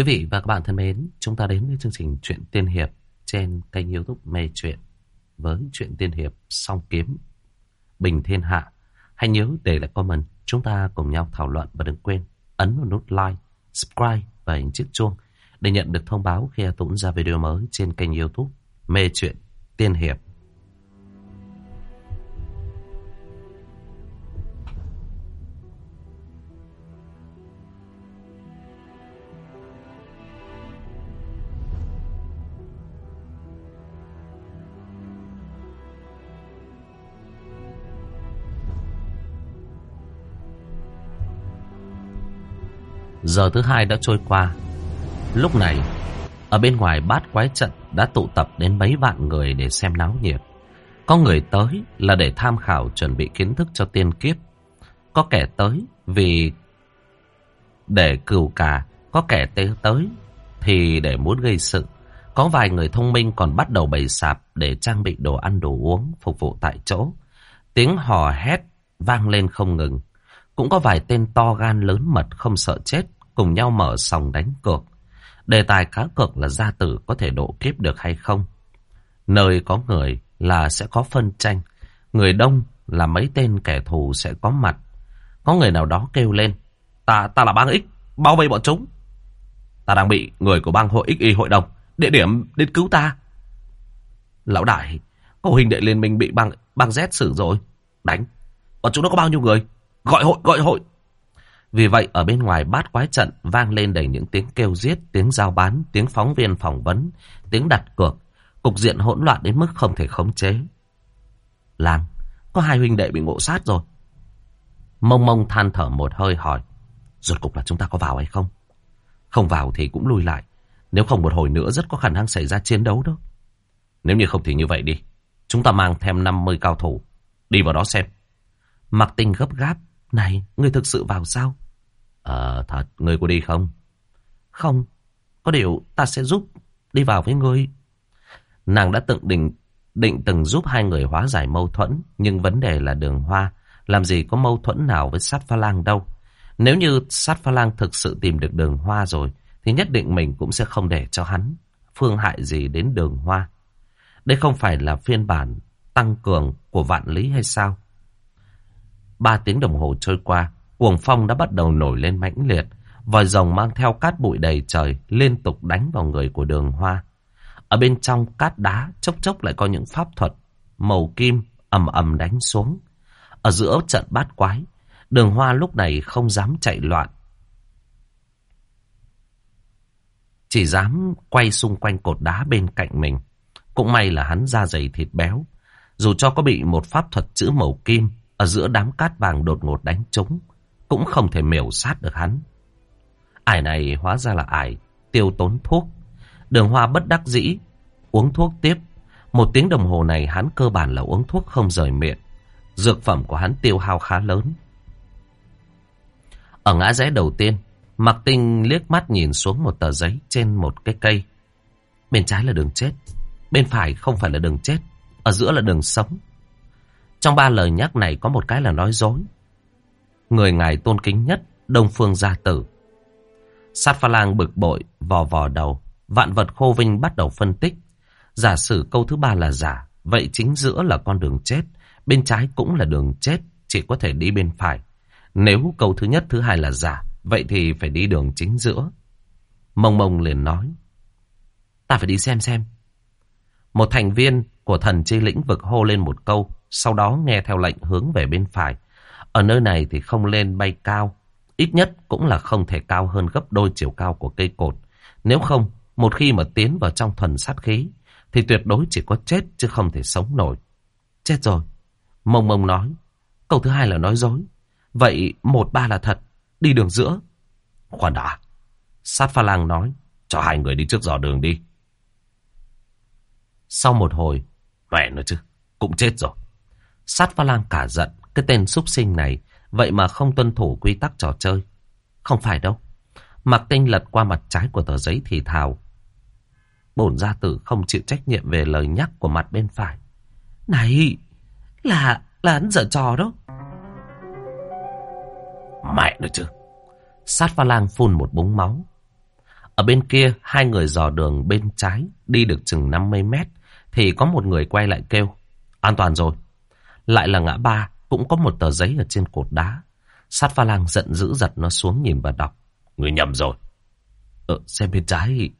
Quý vị và các bạn thân mến, chúng ta đến với chương trình Chuyện Tiên Hiệp trên kênh youtube Mê Chuyện với Chuyện Tiên Hiệp Song Kiếm Bình Thiên Hạ. Hãy nhớ để lại comment, chúng ta cùng nhau thảo luận và đừng quên ấn vào nút like, subscribe và hình chiếc chuông để nhận được thông báo khi Tuấn ra video mới trên kênh youtube Mê Chuyện Tiên Hiệp. Giờ thứ hai đã trôi qua. Lúc này, ở bên ngoài bát quái trận đã tụ tập đến mấy vạn người để xem náo nhiệt. Có người tới là để tham khảo chuẩn bị kiến thức cho tiên kiếp. Có kẻ tới vì để cừu cà, có kẻ tới thì để muốn gây sự. Có vài người thông minh còn bắt đầu bày sạp để trang bị đồ ăn đồ uống phục vụ tại chỗ. Tiếng hò hét vang lên không ngừng. Cũng có vài tên to gan lớn mật không sợ chết cùng nhau mở sòng đánh cược. Đề tài cá cược là gia tử có thể độ kiếp được hay không. Nơi có người là sẽ có phân tranh. Người đông là mấy tên kẻ thù sẽ có mặt. Có người nào đó kêu lên. Ta ta là bang X, bao vây bọn chúng. Ta đang bị người của bang hội XY hội đồng. Địa điểm đến cứu ta. Lão đại, có hình đệ liên minh bị bang, bang Z xử rồi. Đánh. Bọn chúng nó có bao nhiêu người? Gọi hội, gọi hội. Vì vậy ở bên ngoài bát quái trận vang lên đầy những tiếng kêu giết, tiếng giao bán, tiếng phóng viên phỏng vấn, tiếng đặt cược. Cục diện hỗn loạn đến mức không thể khống chế. Làng, có hai huynh đệ bị ngộ sát rồi. Mông mông than thở một hơi hỏi. Rốt cục là chúng ta có vào hay không? Không vào thì cũng lui lại. Nếu không một hồi nữa rất có khả năng xảy ra chiến đấu đó. Nếu như không thì như vậy đi. Chúng ta mang thêm 50 cao thủ. Đi vào đó xem. Mặc tinh gấp gáp. Này, ngươi thực sự vào sao? Ờ, thật, ngươi có đi không? Không, có điều ta sẽ giúp đi vào với ngươi. Nàng đã tự định, định từng giúp hai người hóa giải mâu thuẫn, nhưng vấn đề là đường hoa. Làm gì có mâu thuẫn nào với sát pha lang đâu. Nếu như sát pha lang thực sự tìm được đường hoa rồi, thì nhất định mình cũng sẽ không để cho hắn phương hại gì đến đường hoa. Đây không phải là phiên bản tăng cường của vạn lý hay sao? Ba tiếng đồng hồ trôi qua, cuồng phong đã bắt đầu nổi lên mãnh liệt. Vòi rồng mang theo cát bụi đầy trời liên tục đánh vào người của đường hoa. Ở bên trong cát đá chốc chốc lại có những pháp thuật màu kim ầm ầm đánh xuống. Ở giữa trận bát quái, đường hoa lúc này không dám chạy loạn. Chỉ dám quay xung quanh cột đá bên cạnh mình. Cũng may là hắn da dày thịt béo. Dù cho có bị một pháp thuật chữ màu kim ở giữa đám cát vàng đột ngột đánh trúng, cũng không thể miểu sát được hắn. Ải này hóa ra là ải tiêu tốn thuốc. Đường hoa bất đắc dĩ, uống thuốc tiếp. Một tiếng đồng hồ này hắn cơ bản là uống thuốc không rời miệng. Dược phẩm của hắn tiêu hao khá lớn. Ở ngã rẽ đầu tiên, Mạc Tinh liếc mắt nhìn xuống một tờ giấy trên một cái cây. Bên trái là đường chết, bên phải không phải là đường chết, ở giữa là đường sống. Trong ba lời nhắc này có một cái là nói dối. Người ngài tôn kính nhất, Đông Phương Gia Tử. Sát pha lang bực bội, vò vò đầu. Vạn vật khô vinh bắt đầu phân tích. Giả sử câu thứ ba là giả. Vậy chính giữa là con đường chết. Bên trái cũng là đường chết. Chỉ có thể đi bên phải. Nếu câu thứ nhất, thứ hai là giả. Vậy thì phải đi đường chính giữa. Mông mông liền nói. Ta phải đi xem xem. Một thành viên của thần chi lĩnh vực hô lên một câu. Sau đó nghe theo lệnh hướng về bên phải. Ở nơi này thì không lên bay cao. Ít nhất cũng là không thể cao hơn gấp đôi chiều cao của cây cột. Nếu không, một khi mà tiến vào trong thuần sát khí, thì tuyệt đối chỉ có chết chứ không thể sống nổi. Chết rồi. Mông mông nói. Câu thứ hai là nói dối. Vậy một ba là thật. Đi đường giữa. Khoan đã. Sát pha lang nói. Cho hai người đi trước dò đường đi. Sau một hồi. Mẹ nó chứ. Cũng chết rồi. Sát pha lang cả giận. Cái tên súc sinh này, vậy mà không tuân thủ quy tắc trò chơi. Không phải đâu. Mạc Tinh lật qua mặt trái của tờ giấy thì thào. Bổn gia tử không chịu trách nhiệm về lời nhắc của mặt bên phải. Này, là, là hắn dở trò đó. Mẹ nữa chứ. Sát pha lang phun một búng máu. Ở bên kia, hai người dò đường bên trái, đi được chừng 50 mét, thì có một người quay lại kêu. An toàn rồi. Lại là ngã ba, cũng có một tờ giấy ở trên cột đá. Sát pha lang giận dữ giật nó xuống nhìn và đọc. Người nhầm rồi. Ờ, xem bên trái.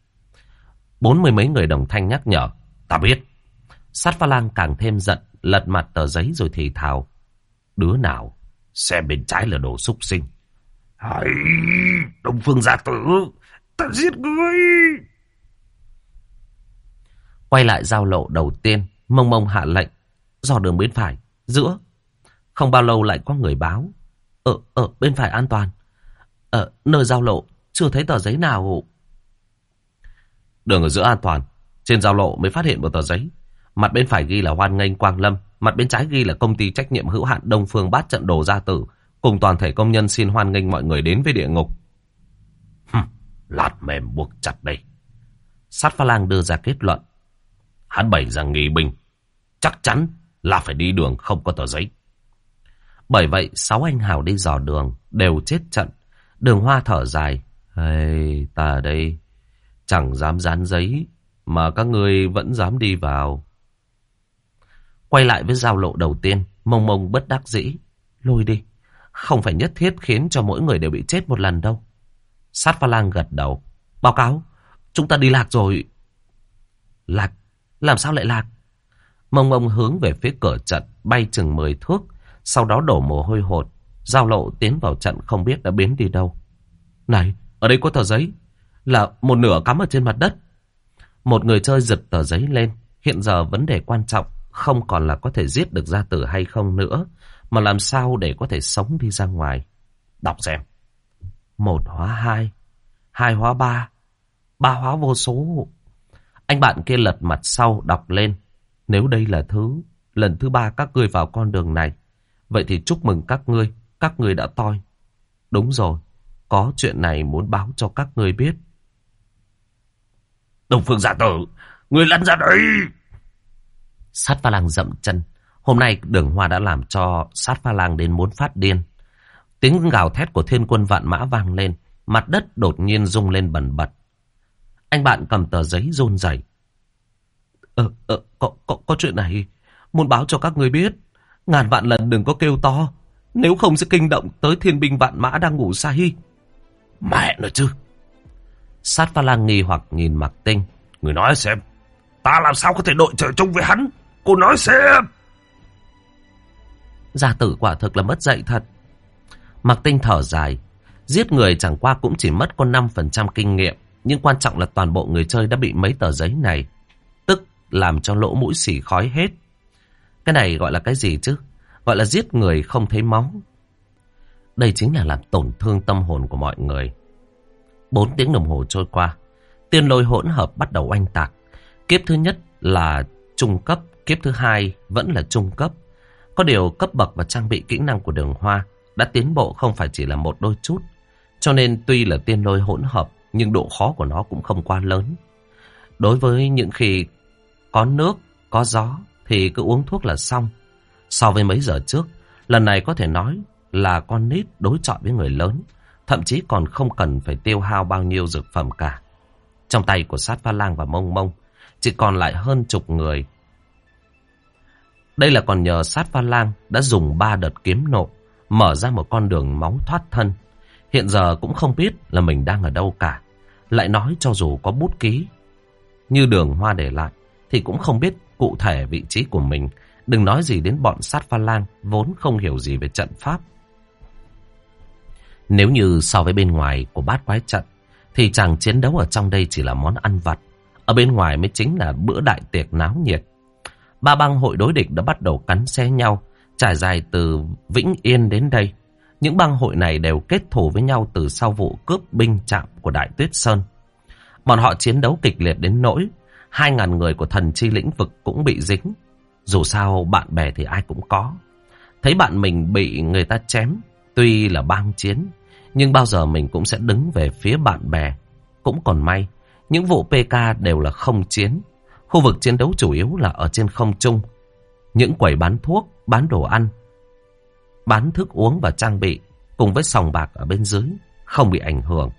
Bốn mươi mấy người đồng thanh nhắc nhở. Ta biết. Sát pha lang càng thêm giận, lật mặt tờ giấy rồi thì thào. Đứa nào, xem bên trái là đồ súc sinh. Hãy, Đông Phương gia tử, ta giết ngươi. Quay lại giao lộ đầu tiên, mông mông hạ lệnh, dò đường bên phải, giữa. Không bao lâu lại có người báo. Ở, ở bên phải an toàn. Ở nơi giao lộ, chưa thấy tờ giấy nào. Đường ở giữa an toàn, trên giao lộ mới phát hiện một tờ giấy. Mặt bên phải ghi là hoan nghênh Quang Lâm, mặt bên trái ghi là công ty trách nhiệm hữu hạn Đông Phương Bát trận đồ gia tử, cùng toàn thể công nhân xin hoan nghênh mọi người đến với địa ngục. Hừm, lạt mềm buộc chặt đây. Sát pha lang đưa ra kết luận. Hắn bày rằng nghi binh, chắc chắn là phải đi đường không có tờ giấy. Bởi vậy, sáu anh hào đi dò đường, đều chết trận. Đường hoa thở dài. Hey, ta đây, chẳng dám dán giấy, mà các ngươi vẫn dám đi vào. Quay lại với giao lộ đầu tiên, mông mông bất đắc dĩ. Lôi đi, không phải nhất thiết khiến cho mỗi người đều bị chết một lần đâu. Sát pha lang gật đầu. Báo cáo, chúng ta đi lạc rồi. Lạc? Làm sao lại lạc? Mông mông hướng về phía cửa trận, bay chừng 10 thước, sau đó đổ mồ hôi hột. Giao lộ tiến vào trận không biết đã biến đi đâu. Này, ở đây có tờ giấy. Là một nửa cắm ở trên mặt đất. Một người chơi giật tờ giấy lên. Hiện giờ vấn đề quan trọng không còn là có thể giết được gia tử hay không nữa, mà làm sao để có thể sống đi ra ngoài. Đọc xem. Một hóa hai, hai hóa ba, ba hóa vô số. Anh bạn kia lật mặt sau đọc lên. Nếu đây là thứ, lần thứ ba các ngươi vào con đường này, vậy thì chúc mừng các ngươi, các ngươi đã toi. Đúng rồi, có chuyện này muốn báo cho các ngươi biết. Đồng phương giả tử, người lăn ra đây! Sát pha lang dậm chân. Hôm nay đường hoa đã làm cho sát pha lang đến muốn phát điên. Tiếng gào thét của thiên quân vạn mã vang lên. Mặt đất đột nhiên rung lên bần bật. Anh bạn cầm tờ giấy run rẩy. Ờ, ờ, có, có, có chuyện này. Muốn báo cho các người biết. Ngàn vạn lần đừng có kêu to. Nếu không sẽ kinh động tới thiên binh vạn mã đang ngủ say. Mẹ nó chứ. Sát pha lang nghi hoặc nhìn mặc tinh. Người nói xem. Ta làm sao có thể đội trời chung với hắn? Cô nói xem. Gia tử quả thực là mất dạy thật. Mặc tinh thở dài. Giết người chẳng qua cũng chỉ mất có 5% kinh nghiệm. Nhưng quan trọng là toàn bộ người chơi đã bị mấy tờ giấy này. Tức làm cho lỗ mũi xỉ khói hết. Cái này gọi là cái gì chứ? Gọi là giết người không thấy máu. Đây chính là làm tổn thương tâm hồn của mọi người. Bốn tiếng đồng hồ trôi qua. Tiên lôi hỗn hợp bắt đầu oanh tạc. Kiếp thứ nhất là trung cấp, kiếp thứ hai vẫn là trung cấp. Có điều cấp bậc và trang bị kỹ năng của đường hoa đã tiến bộ không phải chỉ là một đôi chút. Cho nên tuy là tiên lôi hỗn hợp nhưng độ khó của nó cũng không quá lớn. Đối với những khi có nước, có gió thì cứ uống thuốc là xong. So với mấy giờ trước, lần này có thể nói là con nít đối chọi với người lớn, thậm chí còn không cần phải tiêu hao bao nhiêu dược phẩm cả. Trong tay của sát pha lang và mông mông, chỉ còn lại hơn chục người. Đây là còn nhờ sát pha lang đã dùng ba đợt kiếm nộ, mở ra một con đường máu thoát thân. Hiện giờ cũng không biết là mình đang ở đâu cả. Lại nói cho dù có bút ký, như đường hoa để lại, thì cũng không biết cụ thể vị trí của mình. Đừng nói gì đến bọn sát pha lang vốn không hiểu gì về trận pháp. Nếu như so với bên ngoài của bát quái trận, thì chàng chiến đấu ở trong đây chỉ là món ăn vặt. Ở bên ngoài mới chính là bữa đại tiệc náo nhiệt. Ba băng hội đối địch đã bắt đầu cắn xé nhau, trải dài từ Vĩnh Yên đến đây. Những băng hội này đều kết thù với nhau từ sau vụ cướp binh chạm của Đại Tuyết Sơn. Bọn họ chiến đấu kịch liệt đến nỗi, hai ngàn người của thần chi lĩnh vực cũng bị dính. Dù sao bạn bè thì ai cũng có. Thấy bạn mình bị người ta chém, tuy là bang chiến, nhưng bao giờ mình cũng sẽ đứng về phía bạn bè. Cũng còn may, những vụ PK đều là không chiến. Khu vực chiến đấu chủ yếu là ở trên không trung. Những quầy bán thuốc, bán đồ ăn, bán thức uống và trang bị cùng với sòng bạc ở bên dưới không bị ảnh hưởng.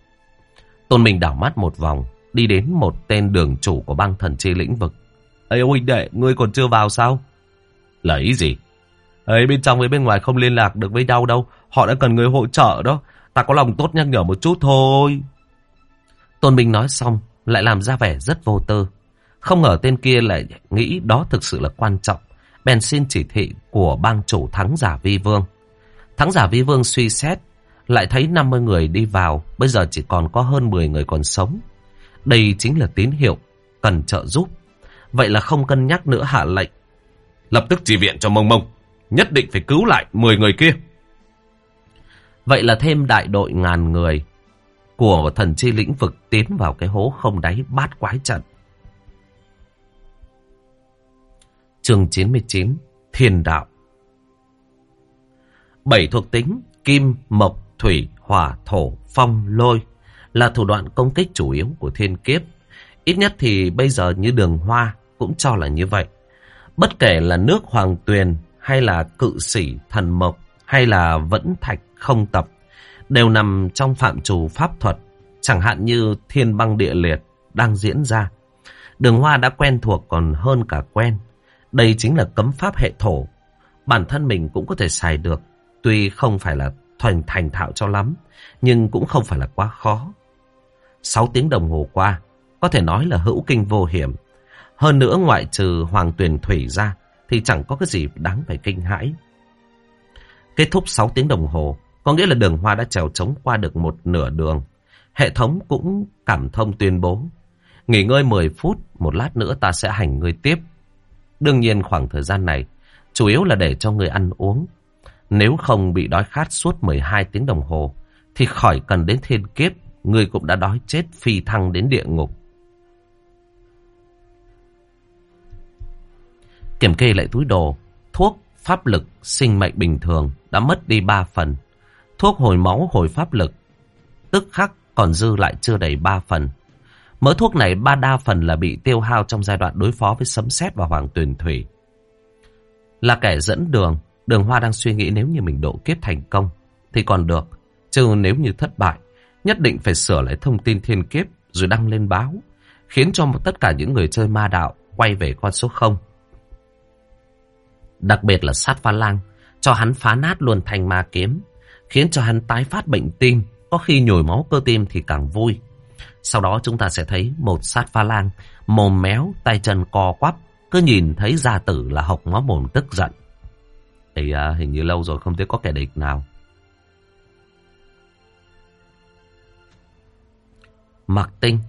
Tôn Minh đảo mắt một vòng, đi đến một tên đường chủ của bang thần chi lĩnh vực. Ê huynh đệ, ngươi còn chưa vào sao? Là ý gì? Ấy bên trong với bên ngoài không liên lạc được với nhau đâu. Họ đã cần người hỗ trợ đó. Ta có lòng tốt nhắc nhở một chút thôi. Tôn Minh nói xong, lại làm ra vẻ rất vô tư. Không ngờ tên kia lại nghĩ đó thực sự là quan trọng. Bèn xin chỉ thị của bang chủ thắng giả vi vương. Thắng giả vi vương suy xét, lại thấy 50 người đi vào, bây giờ chỉ còn có hơn 10 người còn sống. Đây chính là tín hiệu, cần trợ giúp. Vậy là không cân nhắc nữa hạ lệnh. Lập tức chỉ viện cho mông mông, nhất định phải cứu lại 10 người kia. Vậy là thêm đại đội ngàn người của thần chi lĩnh vực tiến vào cái hố không đáy bát quái trận. Chương 99 Thiên Đạo Bảy thuộc tính Kim, Mộc, Thủy, Hỏa, Thổ, Phong, Lôi là thủ đoạn công kích chủ yếu của thiên kiếp. Ít nhất thì bây giờ như đường hoa cũng cho là như vậy. Bất kể là nước hoàng tuyền hay là cự sĩ thần mộc hay là vẫn thạch không tập đều nằm trong phạm trù pháp thuật, chẳng hạn như thiên băng địa liệt đang diễn ra. Đường hoa đã quen thuộc còn hơn cả quen. Đây chính là cấm pháp hệ thổ. Bản thân mình cũng có thể xài được, tuy không phải là thuần thành thạo cho lắm, nhưng cũng không phải là quá khó. Sáu tiếng đồng hồ qua, có thể nói là hữu kinh vô hiểm. Hơn nữa ngoại trừ hoàng tuyền thủy ra, thì chẳng có cái gì đáng phải kinh hãi. Kết thúc 6 tiếng đồng hồ, có nghĩa là đường hoa đã trèo trống qua được một nửa đường. Hệ thống cũng cảm thông tuyên bố. Nghỉ ngơi 10 phút, một lát nữa ta sẽ hành ngươi tiếp. Đương nhiên khoảng thời gian này, chủ yếu là để cho người ăn uống. Nếu không bị đói khát suốt 12 tiếng đồng hồ, thì khỏi cần đến thiên kiếp, người cũng đã đói chết phi thăng đến địa ngục. Kiểm kê lại túi đồ, thuốc, pháp lực, sinh mệnh bình thường đã mất đi 3 phần. Thuốc hồi máu hồi pháp lực, tức khắc còn dư lại chưa đầy 3 phần. Mỡ thuốc này ba đa phần là bị tiêu hao trong giai đoạn đối phó với sấm sét và hoàng tuyền thủy. Là kẻ dẫn đường, đường hoa đang suy nghĩ nếu như mình độ kiếp thành công thì còn được. Chứ nếu như thất bại, nhất định phải sửa lại thông tin thiên kiếp rồi đăng lên báo, khiến cho tất cả những người chơi ma đạo quay về con số 0. Đặc biệt là sát pha lang, cho hắn phá nát luôn thành ma kiếm, khiến cho hắn tái phát bệnh tim, có khi nhồi máu cơ tim thì càng vui. Sau đó chúng ta sẽ thấy một sát pha lang, mồm méo, tay chân co quắp, cứ nhìn thấy gia tử là hộc máu mồm tức giận. Thì à, hình như lâu rồi không thấy có kẻ địch nào. Mặc tinh,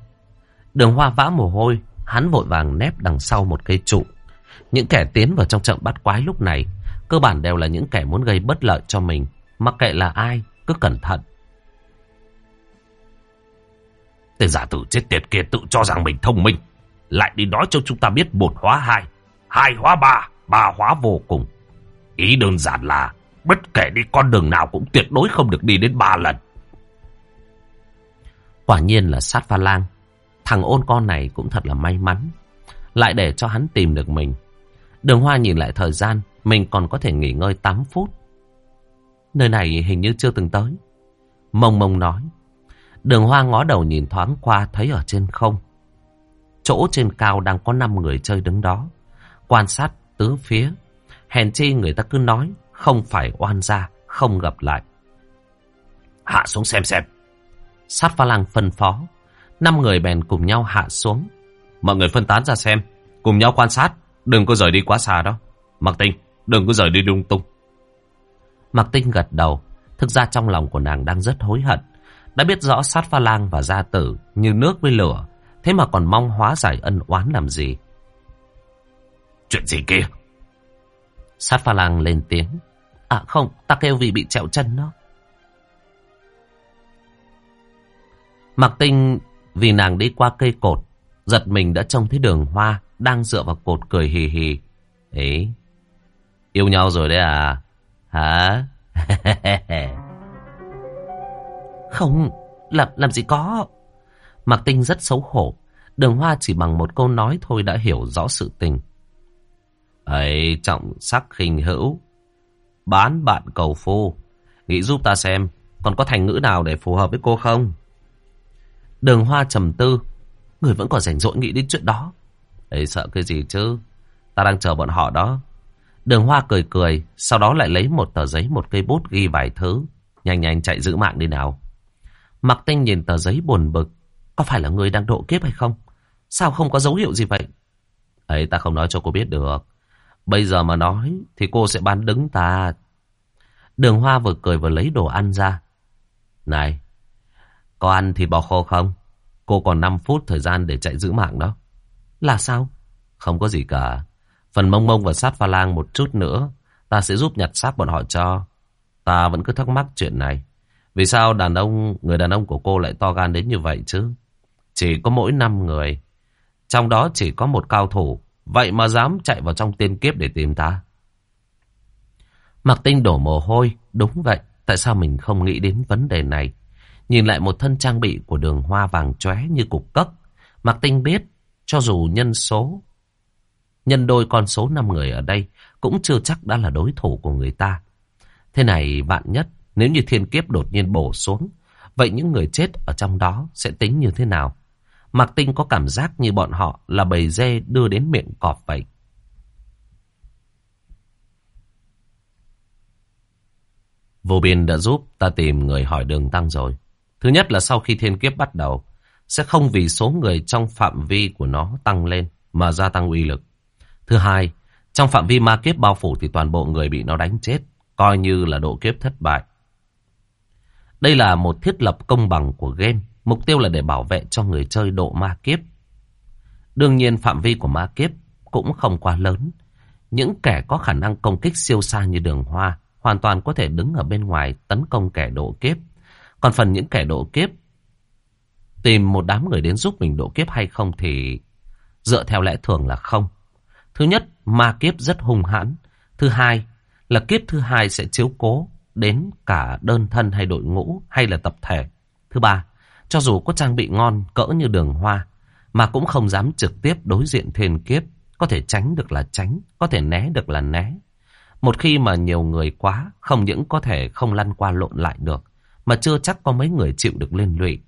đường hoa vã mồ hôi, hắn vội vàng nép đằng sau một cây trụ. Những kẻ tiến vào trong trận bắt quái lúc này, cơ bản đều là những kẻ muốn gây bất lợi cho mình. Mặc kệ là ai, cứ cẩn thận. Tên giả tử chết tiệt kia tự cho rằng mình thông minh. Lại đi nói cho chúng ta biết một hóa hai, hai hóa ba, ba hóa vô cùng. Ý đơn giản là bất kể đi con đường nào cũng tuyệt đối không được đi đến ba lần. Quả nhiên là sát pha lang. Thằng ôn con này cũng thật là may mắn. Lại để cho hắn tìm được mình. Đường Hoa nhìn lại thời gian, mình còn có thể nghỉ ngơi 8 phút. Nơi này hình như chưa từng tới. Mông mông nói. Đường Hoa ngó đầu nhìn thoáng qua thấy ở trên không. Chỗ trên cao đang có 5 người chơi đứng đó. Quan sát tứ phía. Hèn chi người ta cứ nói không phải oan gia, không gặp lại. Hạ xuống xem xem. Sát pha lang phân phó. Năm người bèn cùng nhau hạ xuống. Mọi người phân tán ra xem. Cùng nhau quan sát. Đừng có rời đi quá xa đó. Mặc tinh, đừng có rời đi lung tung. Mặc tinh gật đầu. Thực ra trong lòng của nàng đang rất hối hận. Đã biết rõ sát pha lang và gia tử như nước với lửa. Thế mà còn mong hóa giải ân oán làm gì. Chuyện gì kia? Sát pha lang lên tiếng. À không, ta kêu vì bị trẹo chân đó. Mặc tinh vì nàng đi qua cây cột, giật mình đã trông thấy đường hoa đang dựa vào cột cười hì hì. Ấy, yêu nhau rồi đấy à? Hả? Không, làm, làm gì có. Mạc Tinh rất xấu hổ. Đường Hoa chỉ bằng một câu nói thôi đã hiểu rõ sự tình. Ấy, trọng sắc khinh hữu. Bán bạn cầu phu. Nghĩ giúp ta xem, còn có thành ngữ nào để phù hợp với cô không? Đường hoa trầm tư. Người vẫn còn rảnh rỗi nghĩ đến chuyện đó. Ấy sợ cái gì chứ? Ta đang chờ bọn họ đó. Đường hoa cười cười. Sau đó lại lấy một tờ giấy một cây bút ghi vài thứ. Nhanh nhanh chạy giữ mạng đi nào. Mặc tinh nhìn tờ giấy buồn bực. Có phải là người đang độ kiếp hay không? Sao không có dấu hiệu gì vậy? Ấy ta không nói cho cô biết được. Bây giờ mà nói thì cô sẽ bán đứng ta. Đường Hoa vừa cười vừa lấy đồ ăn ra. Này, có ăn thịt bò khô không? Cô còn 5 phút thời gian để chạy giữ mạng đó. Là sao? Không có gì cả. Phần mông mông và sát pha lang một chút nữa. Ta sẽ giúp nhặt xác bọn họ cho. Ta vẫn cứ thắc mắc chuyện này. Vì sao đàn ông, người đàn ông của cô lại to gan đến như vậy chứ? Chỉ có mỗi 5 người. Trong đó chỉ có một cao thủ. Vậy mà dám chạy vào trong tiên kiếp để tìm ta. Mặc tinh đổ mồ hôi. Đúng vậy. Tại sao mình không nghĩ đến vấn đề này? Nhìn lại một thân trang bị của đường hoa vàng chóe như cục cất. Mặc tinh biết. Cho dù nhân số. Nhân đôi con số 5 người ở đây. Cũng chưa chắc đã là đối thủ của người ta. Thế này vạn nhất. Nếu như thiên kiếp đột nhiên bổ xuống. Vậy những người chết ở trong đó sẽ tính như thế nào? Mạc Tinh có cảm giác như bọn họ là bầy dê đưa đến miệng cọp vậy. Vô biên đã giúp ta tìm người hỏi đường tăng rồi. Thứ nhất là sau khi thiên kiếp bắt đầu, sẽ không vì số người trong phạm vi của nó tăng lên mà gia tăng uy lực. Thứ hai, trong phạm vi ma kiếp bao phủ thì toàn bộ người bị nó đánh chết, coi như là độ kiếp thất bại. Đây là một thiết lập công bằng của game. Mục tiêu là để bảo vệ cho người chơi độ ma kiếp. Đương nhiên phạm vi của ma kiếp cũng không quá lớn. Những kẻ có khả năng công kích siêu xa như đường hoa hoàn toàn có thể đứng ở bên ngoài tấn công kẻ độ kiếp. Còn phần những kẻ độ kiếp tìm một đám người đến giúp mình độ kiếp hay không thì dựa theo lẽ thường là không. Thứ nhất, ma kiếp rất hung hãn. Thứ hai là kiếp thứ hai sẽ chiếu cố đến cả đơn thân hay đội ngũ hay là tập thể. Thứ ba, cho dù có trang bị ngon cỡ như đường hoa, mà cũng không dám trực tiếp đối diện thiên kiếp. Có thể tránh được là tránh, có thể né được là né. Một khi mà nhiều người quá, không những có thể không lăn qua lộn lại được, mà chưa chắc có mấy người chịu được liên lụy.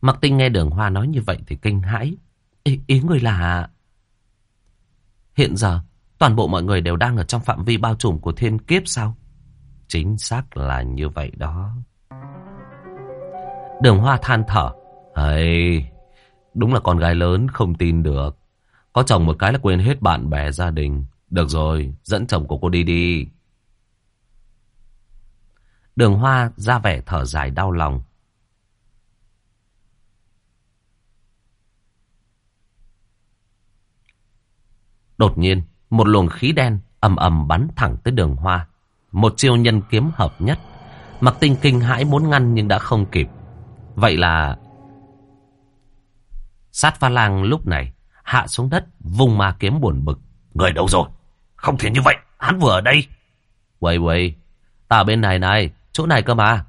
Mặc tinh nghe đường hoa nói như vậy thì kinh hãi. Ý, ý người là... Hiện giờ, toàn bộ mọi người đều đang ở trong phạm vi bao trùm của thiên kiếp sao? Chính xác là như vậy đó. Đường Hoa than thở. Ấy, đúng là con gái lớn không tin được. Có chồng một cái là quên hết bạn bè gia đình. Được rồi, dẫn chồng của cô đi đi. Đường Hoa ra vẻ thở dài đau lòng. Đột nhiên, một luồng khí đen ầm ầm bắn thẳng tới đường Hoa. Một chiêu nhân kiếm hợp nhất. Mặc tinh kinh hãi muốn ngăn nhưng đã không kịp. Vậy là... Sát pha lang lúc này hạ xuống đất vùng ma kiếm buồn bực. Người đâu rồi? Không thể như vậy, hắn vừa ở đây. Quầy quầy, ta bên này này, chỗ này cơ mà.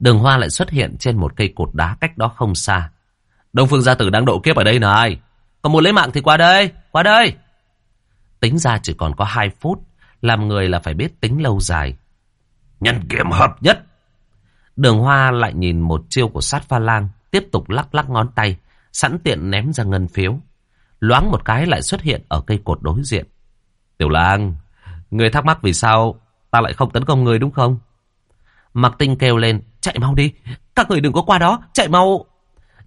Đường hoa lại xuất hiện trên một cây cột đá cách đó không xa. Đông Phương Gia Tử đang độ kiếp ở đây này. Còn muốn lấy mạng thì qua đây, qua đây. Tính ra chỉ còn có hai phút. Làm người là phải biết tính lâu dài. Nhân kiếm hợp nhất. Đường Hoa lại nhìn một chiêu của sát pha lang, tiếp tục lắc lắc ngón tay, sẵn tiện ném ra ngân phiếu. Loáng một cái lại xuất hiện ở cây cột đối diện. Tiểu lang, người thắc mắc vì sao ta lại không tấn công người đúng không? Mặc tinh kêu lên, chạy mau đi, các người đừng có qua đó, chạy mau.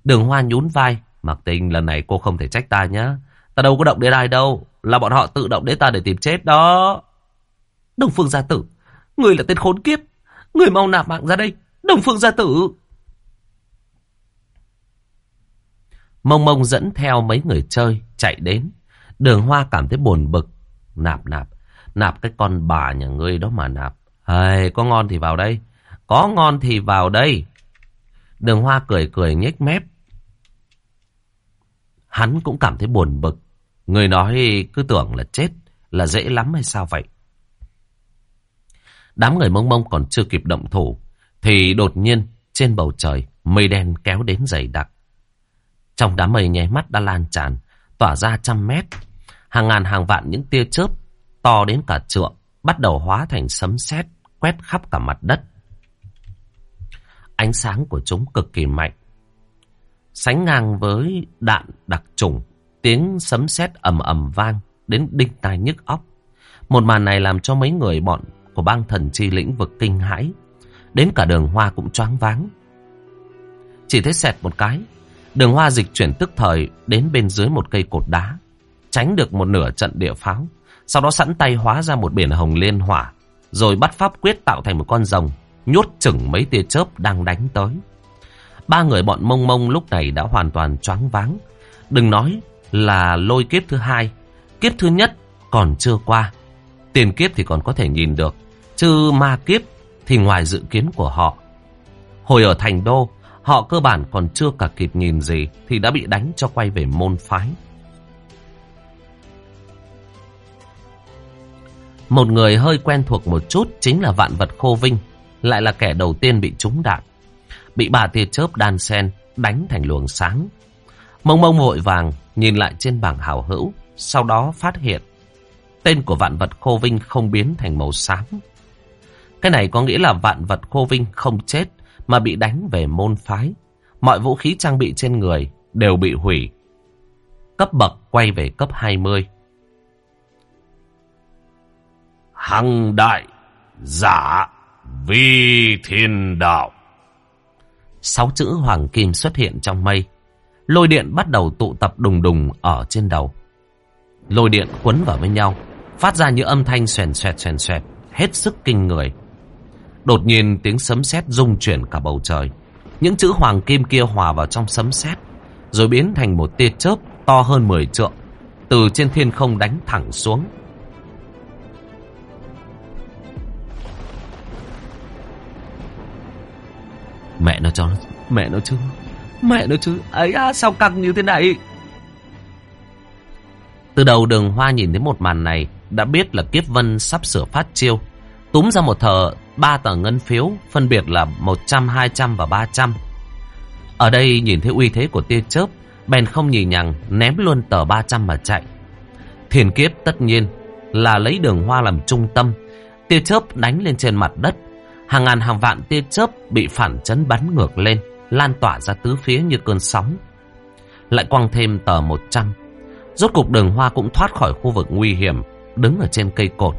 Đường Hoa nhún vai, Mặc tinh lần này cô không thể trách ta nhé. Ta đâu có động đến ai đâu, là bọn họ tự động đến ta để tìm chết đó. Đồng Phương gia tử, người là tên khốn kiếp, người mau nạp mạng ra đây, Đồng Phương gia tử. Mông mông dẫn theo mấy người chơi chạy đến. Đường hoa cảm thấy buồn bực. Nạp nạp. Nạp cái con bà nhà ngươi đó mà nạp. Hây, có ngon thì vào đây. Có ngon thì vào đây. Đường hoa cười cười nhếch mép. Hắn cũng cảm thấy buồn bực. Người nói cứ tưởng là chết là dễ lắm hay sao vậy? Đám người mông mông còn chưa kịp động thủ thì đột nhiên trên bầu trời mây đen kéo đến dày đặc. Trong đám mây nháy mắt đã lan tràn, tỏa ra trăm mét. Hàng ngàn hàng vạn những tia chớp to đến cả trượng bắt đầu hóa thành sấm sét quét khắp cả mặt đất. Ánh sáng của chúng cực kỳ mạnh. Sánh ngang với đạn đặc trùng, tiếng sấm sét ầm ầm vang đến đinh tai nhức óc. Một màn này làm cho mấy người bọn của bang thần chi lĩnh vực kinh hãi. Đến cả đường hoa cũng choáng váng. Chỉ thấy xẹt một cái, đường hoa dịch chuyển tức thời đến bên dưới một cây cột đá, tránh được một nửa trận địa pháo. Sau đó sẵn tay hóa ra một biển hồng liên hỏa, rồi bắt pháp quyết tạo thành một con rồng, nhốt chừng mấy tia chớp đang đánh tới. Ba người bọn mông mông lúc này đã hoàn toàn choáng váng. Đừng nói là lôi kiếp thứ hai, kiếp thứ nhất còn chưa qua. Tiền kiếp thì còn có thể nhìn được, chứ ma kiếp thì ngoài dự kiến của họ. Hồi ở thành đô, họ cơ bản còn chưa cả kịp nhìn gì thì đã bị đánh cho quay về môn phái. Một người hơi quen thuộc một chút chính là vạn vật khô vinh, lại là kẻ đầu tiên bị trúng đạn. Bị bà tia chớp đan sen đánh thành luồng sáng. Mông mông vội vàng nhìn lại trên bảng hào hữu, sau đó phát hiện tên của vạn vật khô vinh không biến thành màu xám. Cái này có nghĩa là vạn vật khô vinh không chết mà bị đánh về môn phái. Mọi vũ khí trang bị trên người đều bị hủy. Cấp bậc quay về cấp 20. Hằng đại giả vi thiên đạo. Sáu chữ hoàng kim xuất hiện trong mây. Lôi điện bắt đầu tụ tập đùng đùng ở trên đầu. Lôi điện quấn vào với nhau, phát ra những âm thanh xoèn xoẹt xoèn xoẹt, hết sức kinh người. Đột nhiên tiếng sấm sét rung chuyển cả bầu trời. Những chữ hoàng kim kia hòa vào trong sấm sét, rồi biến thành một tia chớp to hơn 10 trượng, từ trên thiên không đánh thẳng xuống. Mẹ nó cho Mẹ nó chứ. Mẹ nó chứ. Ấy à, sao căng như thế này? Từ đầu đường hoa nhìn thấy một màn này Đã biết là Kiếp Vân sắp sửa phát chiêu. Túm ra một thờ ba tờ ngân phiếu Phân biệt là 100, 200 và 300 Ở đây nhìn thấy uy thế của tia chớp Bèn không nhì nhằng Ném luôn tờ 300 mà chạy. Thiền kiếp tất nhiên Là lấy đường hoa làm trung tâm. Tia chớp đánh lên trên mặt đất Hàng ngàn hàng vạn tia chớp bị phản chấn bắn ngược lên, lan tỏa ra tứ phía như cơn sóng. Lại quăng thêm tờ 100. Rốt cục đường hoa cũng thoát khỏi khu vực nguy hiểm, đứng ở trên cây cột.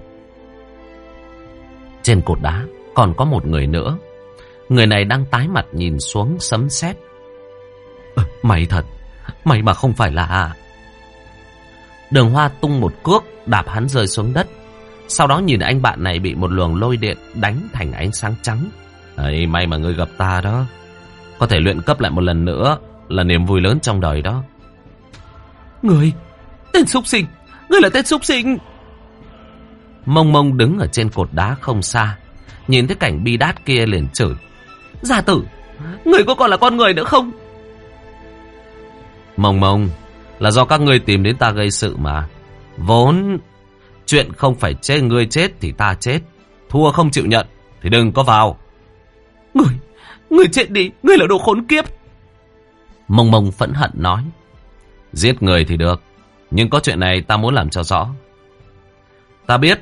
Trên cột đá còn có một người nữa. Người này đang tái mặt nhìn xuống sấm sét. Ờ, mày thật, mày mà không phải là... À? Đường hoa tung một cước đạp hắn rơi xuống đất sau đó nhìn anh bạn này bị một luồng lôi điện đánh thành ánh sáng trắng. Ấy, may mà ngươi gặp ta đó. Có thể luyện cấp lại một lần nữa là niềm vui lớn trong đời đó. Người, tên súc sinh, ngươi là tên súc sinh. Mông mông đứng ở trên cột đá không xa, nhìn thấy cảnh bi đát kia liền chửi. Gia tử, người có còn là con người nữa không? Mông mông, là do các ngươi tìm đến ta gây sự mà. Vốn Chuyện không phải chết ngươi chết thì ta chết. Thua không chịu nhận thì đừng có vào. Người, người chết đi, người là đồ khốn kiếp. Mông mông phẫn hận nói. Giết người thì được, nhưng có chuyện này ta muốn làm cho rõ. Ta biết,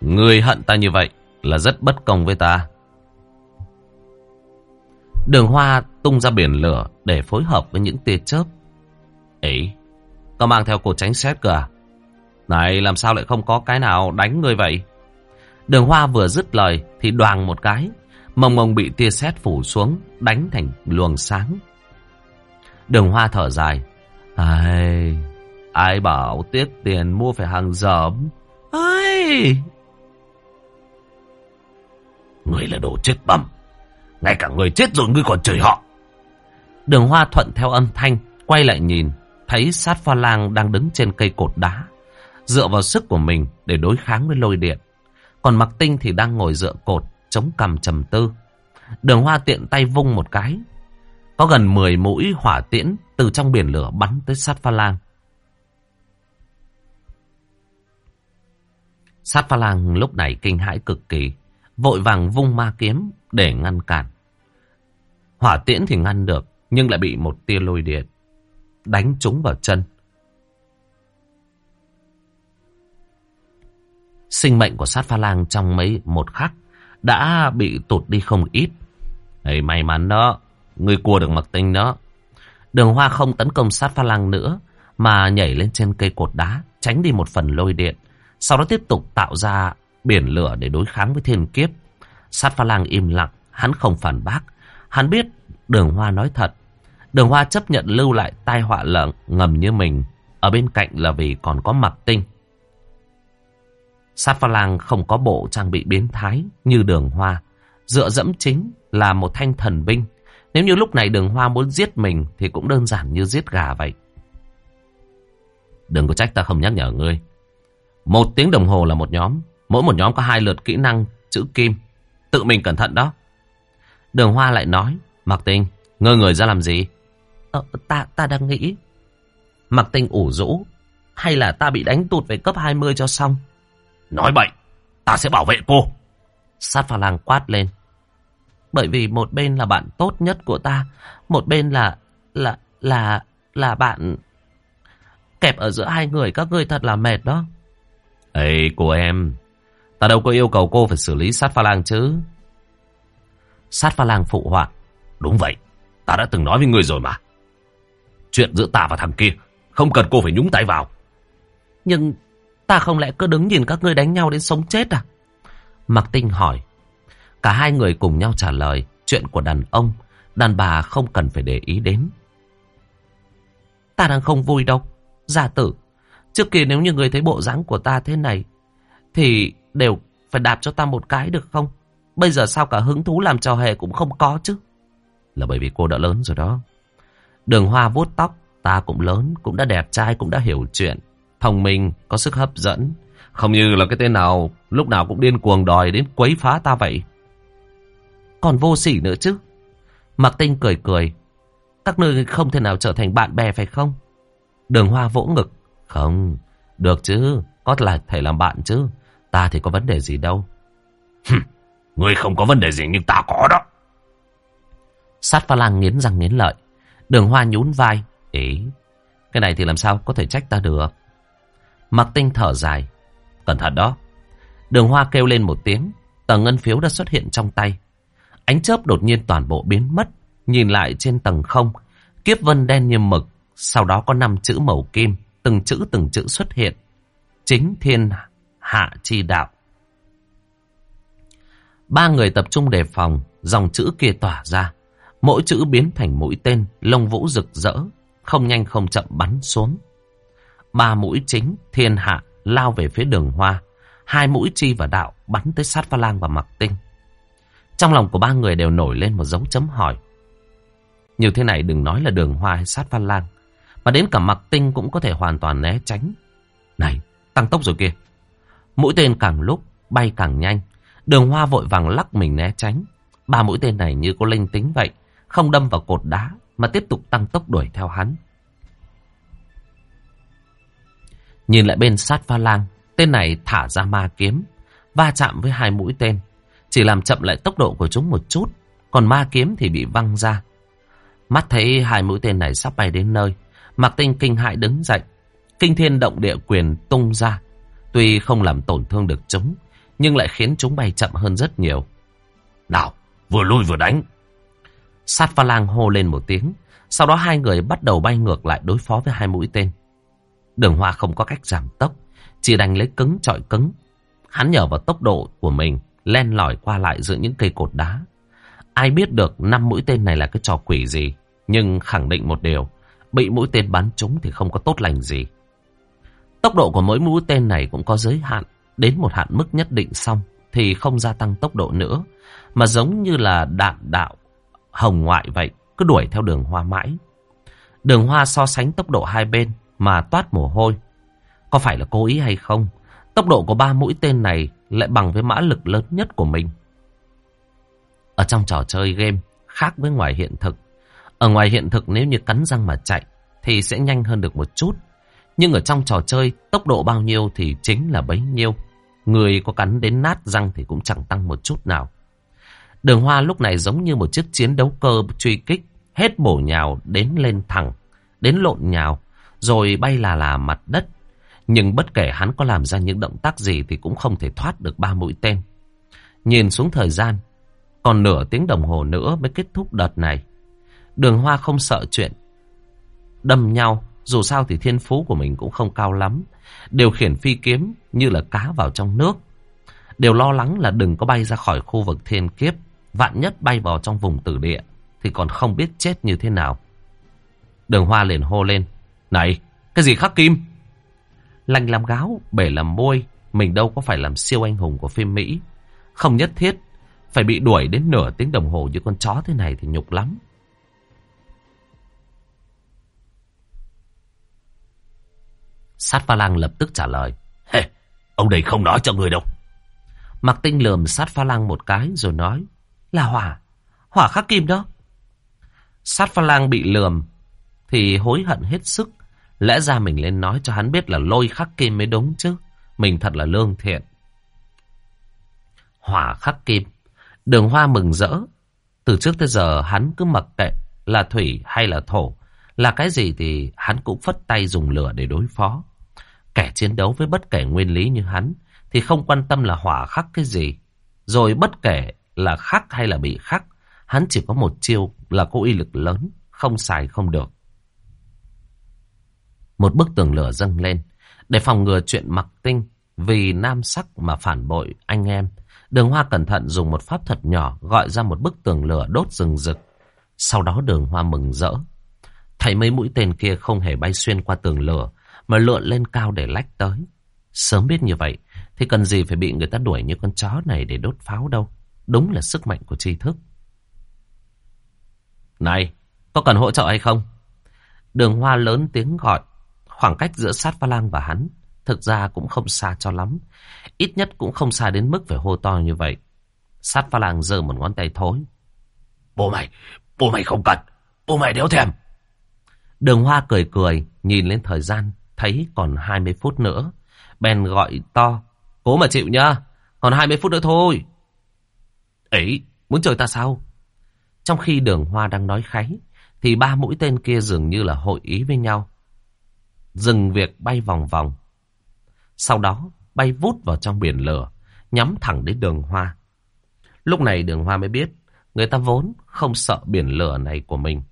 người hận ta như vậy là rất bất công với ta. Đường hoa tung ra biển lửa để phối hợp với những tia chớp. Ấy, có mang theo cột tránh xét cơ à? Này làm sao lại không có cái nào đánh người vậy? Đường hoa vừa dứt lời thì đoàn một cái. Mông mông bị tia sét phủ xuống, đánh thành luồng sáng. Đường hoa thở dài. Ai, ai bảo tiếc tiền mua phải hàng dởm. Ai... Người là đồ chết bầm. Ngay cả người chết rồi ngươi còn chửi họ. Đường hoa thuận theo âm thanh, quay lại nhìn, thấy sát pha lang đang đứng trên cây cột đá dựa vào sức của mình để đối kháng với lôi điện. Còn Mặc Tinh thì đang ngồi dựa cột, chống cằm trầm tư. Đường Hoa tiện tay vung một cái. Có gần 10 mũi hỏa tiễn từ trong biển lửa bắn tới sát pha lang. Sát pha lang lúc này kinh hãi cực kỳ, vội vàng vung ma kiếm để ngăn cản. Hỏa tiễn thì ngăn được, nhưng lại bị một tia lôi điện đánh trúng vào chân. Sinh mệnh của sát pha lang trong mấy một khắc đã bị tụt đi không ít. Hey, may mắn đó. Người cua được mặc tinh đó. Đường hoa không tấn công sát pha lang nữa. Mà nhảy lên trên cây cột đá. Tránh đi một phần lôi điện. Sau đó tiếp tục tạo ra biển lửa để đối kháng với thiên kiếp. Sát pha lang im lặng. Hắn không phản bác. Hắn biết đường hoa nói thật. Đường hoa chấp nhận lưu lại tai họa lợn ngầm như mình. Ở bên cạnh là vì còn có mặc tinh. Sát pha lang không có bộ trang bị biến thái như đường hoa. Dựa dẫm chính là một thanh thần binh. Nếu như lúc này đường hoa muốn giết mình thì cũng đơn giản như giết gà vậy. Đừng có trách ta không nhắc nhở ngươi. Một tiếng đồng hồ là một nhóm. Mỗi một nhóm có hai lượt kỹ năng chữ kim. Tự mình cẩn thận đó. Đường hoa lại nói. Mặc tinh, ngơ người ra làm gì? Ờ, ta, ta đang nghĩ. Mặc tinh ủ rũ. Hay là ta bị đánh tụt về cấp 20 cho xong? Nói bậy, ta sẽ bảo vệ cô. Sát pha lang quát lên. Bởi vì một bên là bạn tốt nhất của ta, một bên là, là, là, là bạn... Kẹp ở giữa hai người các ngươi thật là mệt đó. Ê cô em, ta đâu có yêu cầu cô phải xử lý sát pha lang chứ. Sát pha lang phụ họa. Đúng vậy, ta đã từng nói với người rồi mà. Chuyện giữa ta và thằng kia, không cần cô phải nhúng tay vào. Nhưng Ta không lẽ cứ đứng nhìn các ngươi đánh nhau đến sống chết à? Mạc Tinh hỏi. Cả hai người cùng nhau trả lời. Chuyện của đàn ông, đàn bà không cần phải để ý đến. Ta đang không vui đâu. Gia tử, trước kia nếu như người thấy bộ dáng của ta thế này, thì đều phải đạp cho ta một cái được không? Bây giờ sao cả hứng thú làm trò hề cũng không có chứ? Là bởi vì cô đã lớn rồi đó. Đường hoa vuốt tóc, ta cũng lớn, cũng đã đẹp trai, cũng đã hiểu chuyện thông minh, có sức hấp dẫn. Không như là cái tên nào lúc nào cũng điên cuồng đòi đến quấy phá ta vậy. Còn vô sỉ nữa chứ. Mạc Tinh cười cười. Các nơi không thể nào trở thành bạn bè phải không? Đường Hoa vỗ ngực. Không, được chứ. Có là thể làm bạn chứ. Ta thì có vấn đề gì đâu. Ngươi không có vấn đề gì nhưng ta có đó. Sát pha lang nghiến răng nghiến lợi. Đường Hoa nhún vai. Ý, cái này thì làm sao có thể trách ta được. Mặc tinh thở dài. Cẩn thận đó. Đường hoa kêu lên một tiếng. Tờ ngân phiếu đã xuất hiện trong tay. Ánh chớp đột nhiên toàn bộ biến mất. Nhìn lại trên tầng không. Kiếp vân đen như mực. Sau đó có năm chữ màu kim. Từng chữ từng chữ xuất hiện. Chính thiên hạ chi đạo. Ba người tập trung đề phòng. Dòng chữ kia tỏa ra. Mỗi chữ biến thành mũi tên. Lông vũ rực rỡ. Không nhanh không chậm bắn xuống. Ba mũi chính, thiên hạ, lao về phía đường hoa. Hai mũi chi và đạo bắn tới sát pha lang và mặc tinh. Trong lòng của ba người đều nổi lên một dấu chấm hỏi. Như thế này đừng nói là đường hoa hay sát pha lang. Mà đến cả mặc tinh cũng có thể hoàn toàn né tránh. Này, tăng tốc rồi kia. Mũi tên càng lúc, bay càng nhanh. Đường hoa vội vàng lắc mình né tránh. Ba mũi tên này như có linh tính vậy. Không đâm vào cột đá, mà tiếp tục tăng tốc đuổi theo hắn. Nhìn lại bên sát pha lang, tên này thả ra ma kiếm, va chạm với hai mũi tên. Chỉ làm chậm lại tốc độ của chúng một chút, còn ma kiếm thì bị văng ra. Mắt thấy hai mũi tên này sắp bay đến nơi, Mạc Tinh kinh hại đứng dậy. Kinh thiên động địa quyền tung ra. Tuy không làm tổn thương được chúng, nhưng lại khiến chúng bay chậm hơn rất nhiều. Nào, vừa lui vừa đánh. Sát pha lang hô lên một tiếng. Sau đó hai người bắt đầu bay ngược lại đối phó với hai mũi tên. Đường Hoa không có cách giảm tốc, chỉ đành lấy cứng trọi cứng. Hắn nhờ vào tốc độ của mình, len lỏi qua lại giữa những cây cột đá. Ai biết được năm mũi tên này là cái trò quỷ gì, nhưng khẳng định một điều, bị mũi tên bắn trúng thì không có tốt lành gì. Tốc độ của mỗi mũi tên này cũng có giới hạn, đến một hạn mức nhất định xong thì không gia tăng tốc độ nữa, mà giống như là đạn đạo hồng ngoại vậy, cứ đuổi theo đường hoa mãi. Đường hoa so sánh tốc độ hai bên mà toát mồ hôi. Có phải là cố ý hay không? Tốc độ của ba mũi tên này lại bằng với mã lực lớn nhất của mình. Ở trong trò chơi game, khác với ngoài hiện thực. Ở ngoài hiện thực nếu như cắn răng mà chạy, thì sẽ nhanh hơn được một chút. Nhưng ở trong trò chơi, tốc độ bao nhiêu thì chính là bấy nhiêu. Người có cắn đến nát răng thì cũng chẳng tăng một chút nào. Đường hoa lúc này giống như một chiếc chiến đấu cơ truy kích, hết bổ nhào đến lên thẳng, đến lộn nhào, rồi bay là là mặt đất. Nhưng bất kể hắn có làm ra những động tác gì thì cũng không thể thoát được ba mũi tên. Nhìn xuống thời gian, Còn nửa tiếng đồng hồ nữa mới kết thúc đợt này. Đường Hoa không sợ chuyện đâm nhau. Dù sao thì thiên phú của mình cũng không cao lắm. Điều khiển phi kiếm như là cá vào trong nước. Đều lo lắng là đừng có bay ra khỏi khu vực thiên kiếp. Vạn nhất bay vào trong vùng tử địa thì còn không biết chết như thế nào. Đường Hoa liền hô lên. Này, cái gì khắc kim? Lành làm gáo, bể làm môi. Mình đâu có phải làm siêu anh hùng của phim Mỹ. Không nhất thiết. Phải bị đuổi đến nửa tiếng đồng hồ như con chó thế này thì nhục lắm. Sát pha lang lập tức trả lời. Hey, ông đây không nói cho người đâu. Mặc tinh lườm sát pha lang một cái rồi nói. Là hỏa. Hỏa khắc kim đó. Sát pha lang bị lườm thì hối hận hết sức. Lẽ ra mình lên nói cho hắn biết là lôi khắc kim mới đúng chứ. Mình thật là lương thiện. Hỏa khắc kim. Đường hoa mừng rỡ. Từ trước tới giờ hắn cứ mặc kệ là thủy hay là thổ. Là cái gì thì hắn cũng phất tay dùng lửa để đối phó. Kẻ chiến đấu với bất kể nguyên lý như hắn thì không quan tâm là hỏa khắc cái gì. Rồi bất kể là khắc hay là bị khắc, hắn chỉ có một chiêu là có uy lực lớn, không xài không được. Một bức tường lửa dâng lên, để phòng ngừa chuyện mặc tinh vì nam sắc mà phản bội anh em. Đường Hoa cẩn thận dùng một pháp thuật nhỏ gọi ra một bức tường lửa đốt rừng rực. Sau đó đường Hoa mừng rỡ. Thấy mấy mũi tên kia không hề bay xuyên qua tường lửa mà lượn lên cao để lách tới. Sớm biết như vậy thì cần gì phải bị người ta đuổi như con chó này để đốt pháo đâu. Đúng là sức mạnh của tri thức. Này, có cần hỗ trợ hay không? Đường Hoa lớn tiếng gọi. Khoảng cách giữa sát pha lang và hắn thực ra cũng không xa cho lắm. Ít nhất cũng không xa đến mức phải hô to như vậy. Sát pha lang giơ một ngón tay thối. Bố mày, bố mày không cần. Bố mày đéo thèm. Đường Hoa cười cười, nhìn lên thời gian, thấy còn 20 phút nữa. Bèn gọi to, cố mà chịu nhá, còn 20 phút nữa thôi. Ấy, muốn chơi ta sao? Trong khi đường Hoa đang nói kháy, thì ba mũi tên kia dường như là hội ý với nhau. Dừng việc bay vòng vòng. Sau đó, bay vút vào trong biển lửa, nhắm thẳng đến đường Hoa. Lúc này đường Hoa mới biết, người ta vốn không sợ biển lửa này của mình.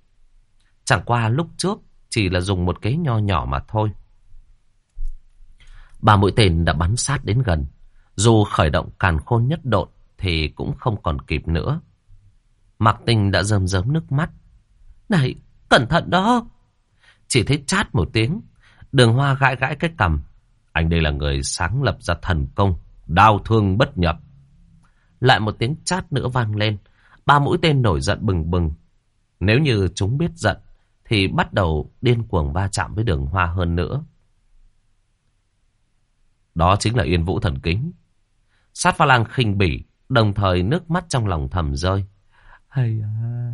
Chẳng qua lúc trước chỉ là dùng một cái nho nhỏ mà thôi. Ba mũi tên đã bắn sát đến gần. Dù khởi động càn khôn nhất độn thì cũng không còn kịp nữa. Mạc Tinh đã rơm rớm nước mắt. Này, cẩn thận đó. Chỉ thấy chát một tiếng. Đường hoa gãi gãi cái cằm. Anh đây là người sáng lập ra thần công. đau thương bất nhập. Lại một tiếng chát nữa vang lên. Ba mũi tên nổi giận bừng bừng. Nếu như chúng biết giận thì bắt đầu điên cuồng va chạm với đường hoa hơn nữa. Đó chính là Yên Vũ thần kính. Sát pha lang khinh bỉ, đồng thời nước mắt trong lòng thầm rơi. Hay à,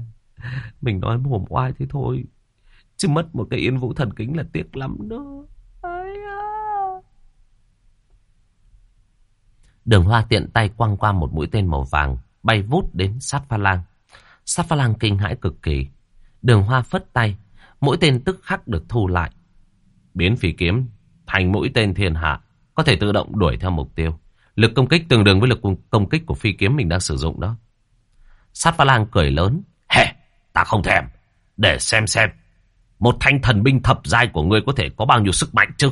mình nói mồm oai thế thôi. Chứ mất một cái Yên Vũ thần kính là tiếc lắm đó. Đường hoa tiện tay quăng qua một mũi tên màu vàng, bay vút đến sát pha lang. Sát pha lang kinh hãi cực kỳ. Đường hoa phất tay, Mỗi tên tức khắc được thu lại. Biến phi kiếm thành mũi tên thiên hạ. Có thể tự động đuổi theo mục tiêu. Lực công kích tương đương với lực công kích của phi kiếm mình đang sử dụng đó. Sát pha lang cười lớn. Hề, ta không thèm. Để xem xem. Một thanh thần binh thập giai của ngươi có thể có bao nhiêu sức mạnh chứ?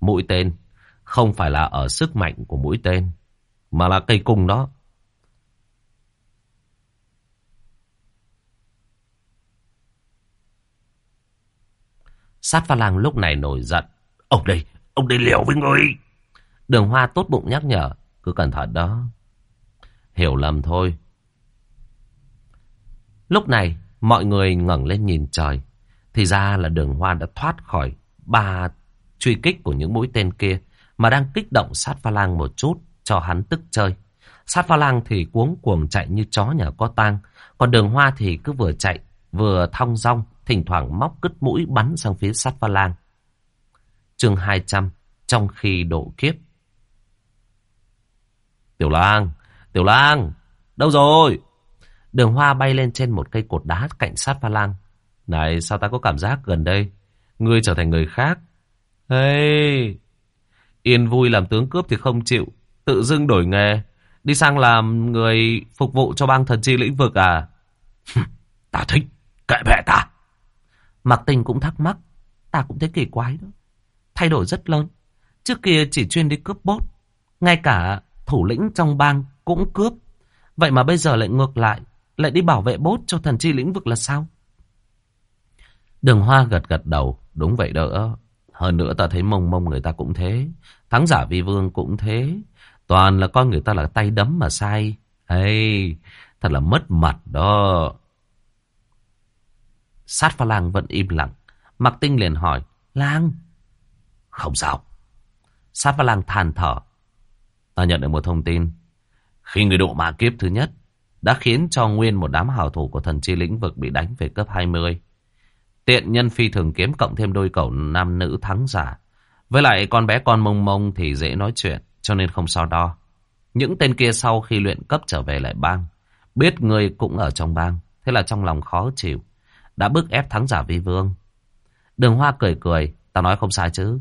Mũi tên không phải là ở sức mạnh của mũi tên. Mà là cây cung đó. Sát pha lang lúc này nổi giận. Ông đây, ông đây liều với người. Đường hoa tốt bụng nhắc nhở. Cứ cẩn thận đó. Hiểu lầm thôi. Lúc này, mọi người ngẩng lên nhìn trời. Thì ra là đường hoa đã thoát khỏi ba truy kích của những mũi tên kia. Mà đang kích động sát pha lang một chút cho hắn tức chơi. Sát pha lang thì cuống cuồng chạy như chó nhà có tang. Còn đường hoa thì cứ vừa chạy vừa thong dong thỉnh thoảng móc cứt mũi bắn sang phía sát pha lang. Chương 200, trong khi độ kiếp. Tiểu lang, tiểu lang, đâu rồi? Đường hoa bay lên trên một cây cột đá cạnh sát pha lang. Này, sao ta có cảm giác gần đây? Ngươi trở thành người khác. Hey! Yên vui làm tướng cướp thì không chịu. Tự dưng đổi nghề. Đi sang làm người phục vụ cho bang thần chi lĩnh vực à? ta thích, kệ mẹ ta. mặc tình cũng thắc mắc. Ta cũng thấy kỳ quái đó. Thay đổi rất lớn. Trước kia chỉ chuyên đi cướp bốt. Ngay cả thủ lĩnh trong bang cũng cướp. Vậy mà bây giờ lại ngược lại. Lại đi bảo vệ bốt cho thần chi lĩnh vực là sao? Đường Hoa gật gật đầu. Đúng vậy đỡ. Hơn nữa ta thấy mông mông người ta cũng thế. Thắng giả vi vương cũng thế. Toàn là coi người ta là tay đấm mà sai. Hey, thật là mất mặt đó. Sát pha lang vẫn im lặng. Mặc tinh liền hỏi. Lang. Không sao. Sát pha lang than thở. Ta nhận được một thông tin. Khi người độ ma kiếp thứ nhất đã khiến cho nguyên một đám hào thủ của thần chi lĩnh vực bị đánh về cấp 20. Tiện nhân phi thường kiếm cộng thêm đôi cậu nam nữ thắng giả. Với lại con bé con mông mông thì dễ nói chuyện, cho nên không so đo. Những tên kia sau khi luyện cấp trở về lại bang, biết người cũng ở trong bang, thế là trong lòng khó chịu, đã bức ép thắng giả vi vương. Đường Hoa cười cười, tao nói không sai chứ.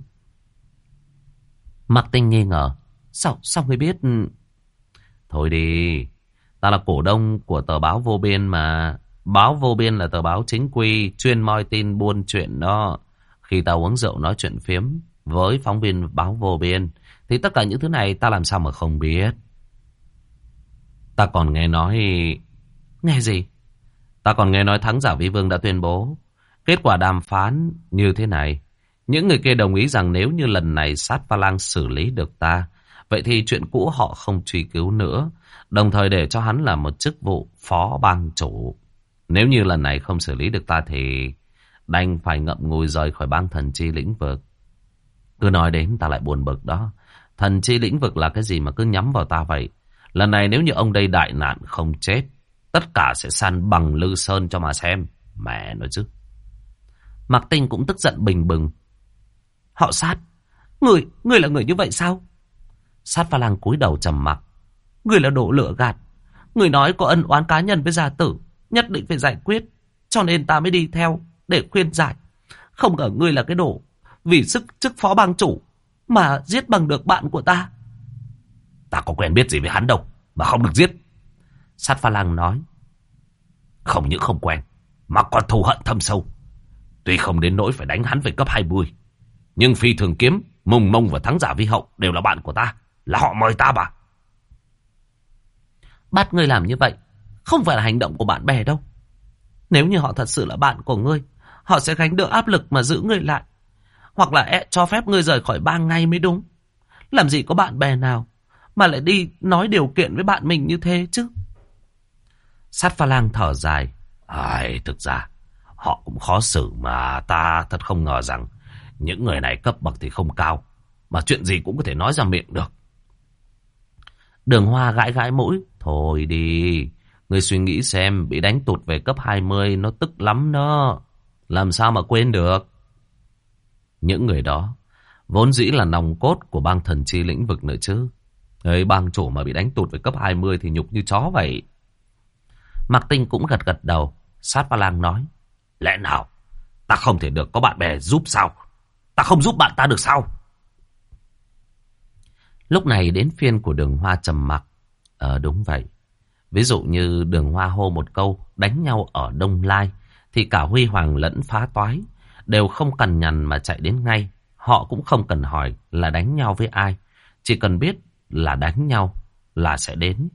Mặc tinh nghi ngờ, sao, sao người biết... Thôi đi, ta là cổ đông của tờ báo vô biên mà. Báo vô biên là tờ báo chính quy, chuyên moi tin buôn chuyện đó. Khi ta uống rượu nói chuyện phiếm với phóng viên báo vô biên, thì tất cả những thứ này ta làm sao mà không biết. Ta còn nghe nói... Nghe gì? Ta còn nghe nói thắng giả vi vương đã tuyên bố. Kết quả đàm phán như thế này. Những người kia đồng ý rằng nếu như lần này sát pha lang xử lý được ta, vậy thì chuyện cũ họ không truy cứu nữa. Đồng thời để cho hắn là một chức vụ phó bang chủ. Nếu như lần này không xử lý được ta thì đành phải ngậm ngùi rời khỏi bang thần chi lĩnh vực. Cứ nói đến ta lại buồn bực đó. Thần chi lĩnh vực là cái gì mà cứ nhắm vào ta vậy? Lần này nếu như ông đây đại nạn không chết, tất cả sẽ săn bằng lư sơn cho mà xem. Mẹ nói chứ. Mạc Tinh cũng tức giận bình bừng. Họ sát. Người, người là người như vậy sao? Sát pha lang cúi đầu trầm mặc. Người là đổ lửa gạt. Người nói có ân oán cá nhân với gia tử. Nhất định phải giải quyết. Cho nên ta mới đi theo để khuyên giải. Không ngờ ngươi là cái đồ Vì sức chức phó bang chủ mà giết bằng được bạn của ta. Ta có quen biết gì với hắn đâu mà không được giết. Sát pha lang nói. Không những không quen mà còn thù hận thâm sâu. Tuy không đến nỗi phải đánh hắn về cấp 20. Nhưng phi thường kiếm, mông mông và thắng giả vi hậu đều là bạn của ta. Là họ mời ta bà. Bắt ngươi làm như vậy không phải là hành động của bạn bè đâu. Nếu như họ thật sự là bạn của ngươi, họ sẽ gánh được áp lực mà giữ ngươi lại. Hoặc là e, cho phép ngươi rời khỏi bang ngay mới đúng. Làm gì có bạn bè nào mà lại đi nói điều kiện với bạn mình như thế chứ. Sát pha lang thở dài. Ai, thực ra, họ cũng khó xử mà ta thật không ngờ rằng những người này cấp bậc thì không cao. Mà chuyện gì cũng có thể nói ra miệng được. Đường hoa gãi gãi mũi. Thôi đi, người suy nghĩ xem, bị đánh tụt về cấp 20 nó tức lắm đó. Làm sao mà quên được. Những người đó, vốn dĩ là nòng cốt của bang thần chi lĩnh vực nữa chứ. Ấy bang chủ mà bị đánh tụt về cấp 20 thì nhục như chó vậy. Mạc Tinh cũng gật gật đầu. Sát Ba Lang nói. Lẽ nào ta không thể được có bạn bè giúp sao? Ta không giúp bạn ta được sao? Lúc này đến phiên của đường hoa trầm mặc. Ờ đúng vậy. Ví dụ như đường hoa hô một câu đánh nhau ở Đông Lai thì cả Huy Hoàng lẫn phá toái đều không cần nhằn mà chạy đến ngay. Họ cũng không cần hỏi là đánh nhau với ai. Chỉ cần biết là đánh nhau là sẽ đến.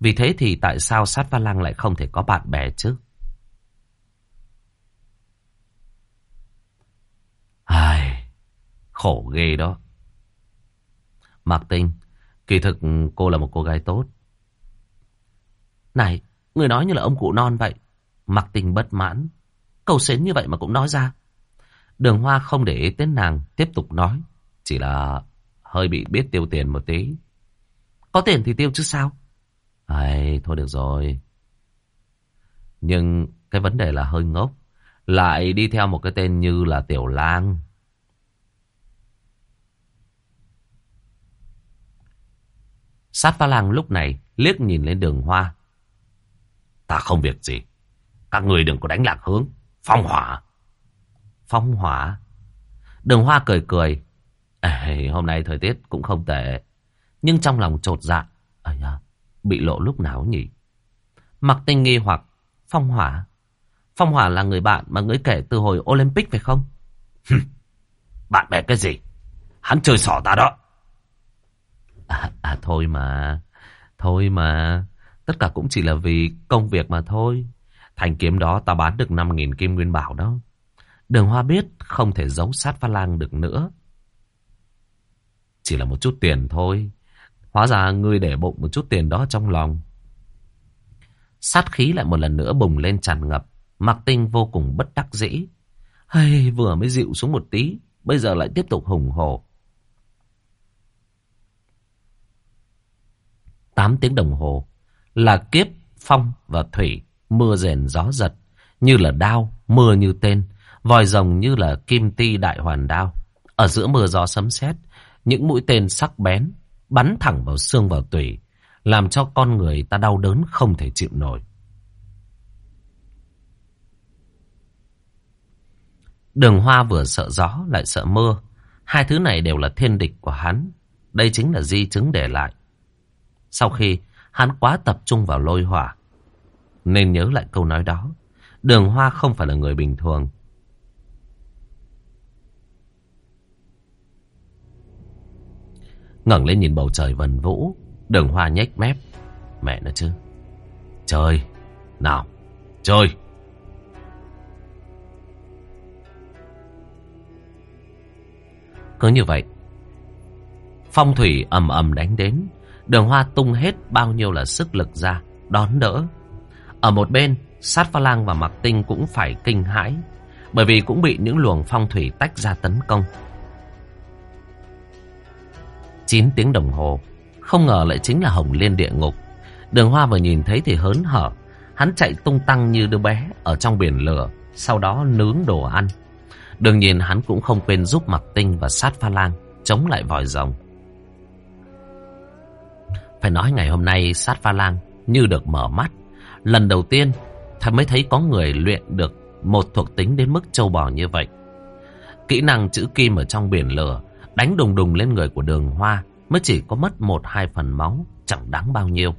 Vì thế thì tại sao sát pha lăng lại không thể có bạn bè chứ? Ai, khổ ghê đó. Mạc Tinh, kỳ thực cô là một cô gái tốt. Này, người nói như là ông cụ non vậy. mặc tình bất mãn. Cầu xến như vậy mà cũng nói ra. Đường Hoa không để ý đến nàng, tiếp tục nói. Chỉ là hơi bị biết tiêu tiền một tí. Có tiền thì tiêu chứ sao? Ai, thôi được rồi. Nhưng cái vấn đề là hơi ngốc. Lại đi theo một cái tên như là Tiểu Lang. Sát pha lang lúc này liếc nhìn lên đường hoa. Ta không việc gì. Các người đừng có đánh lạc hướng. Phong hỏa. Phong hỏa. Đường hoa cười cười. Ê, hôm nay thời tiết cũng không tệ. Nhưng trong lòng trột dạ. À, bị lộ lúc nào nhỉ? Mặc tinh nghi hoặc Phong Hỏa. Phong Hỏa là người bạn mà ngươi kể từ hồi Olympic phải không? bạn bè cái gì? Hắn chơi xỏ ta đó. À, à thôi mà. Thôi mà. Tất cả cũng chỉ là vì công việc mà thôi. Thành kiếm đó ta bán được 5.000 kim nguyên bảo đó. Đường Hoa biết không thể giấu sát pha lang được nữa. Chỉ là một chút tiền thôi. Hóa ra ngươi để bụng một chút tiền đó trong lòng. Sát khí lại một lần nữa bùng lên tràn ngập. Mặc tinh vô cùng bất đắc dĩ. Hay vừa mới dịu xuống một tí. Bây giờ lại tiếp tục hùng hổ. Tám tiếng đồng hồ là kiếp, phong và thủy, mưa rền gió giật, như là đao, mưa như tên, vòi rồng như là kim ti đại hoàn đao. Ở giữa mưa gió sấm sét, những mũi tên sắc bén bắn thẳng vào xương vào tủy, làm cho con người ta đau đớn không thể chịu nổi. Đường Hoa vừa sợ gió lại sợ mưa, hai thứ này đều là thiên địch của hắn. Đây chính là di chứng để lại. Sau khi hắn quá tập trung vào lôi hỏa, nên nhớ lại câu nói đó. Đường Hoa không phải là người bình thường. ngẩng lên nhìn bầu trời vần vũ, đường hoa nhếch mép. Mẹ nó chứ. Chơi. Nào. Chơi. Cứ như vậy. Phong thủy ầm ầm đánh đến. Đường hoa tung hết bao nhiêu là sức lực ra. Đón đỡ. Ở một bên, sát pha lang và mặc tinh cũng phải kinh hãi. Bởi vì cũng bị những luồng phong thủy tách ra tấn công. 9 tiếng đồng hồ. Không ngờ lại chính là Hồng Liên địa ngục. Đường Hoa vừa nhìn thấy thì hớn hở. Hắn chạy tung tăng như đứa bé ở trong biển lửa. Sau đó nướng đồ ăn. đương nhiên hắn cũng không quên giúp Mặc Tinh và sát pha lang chống lại vòi rồng. Phải nói ngày hôm nay sát pha lang như được mở mắt. Lần đầu tiên thật mới thấy có người luyện được một thuộc tính đến mức châu bò như vậy. Kỹ năng chữ kim ở trong biển lửa, Đánh đùng đùng lên người của đường hoa Mới chỉ có mất một hai phần máu, Chẳng đáng bao nhiêu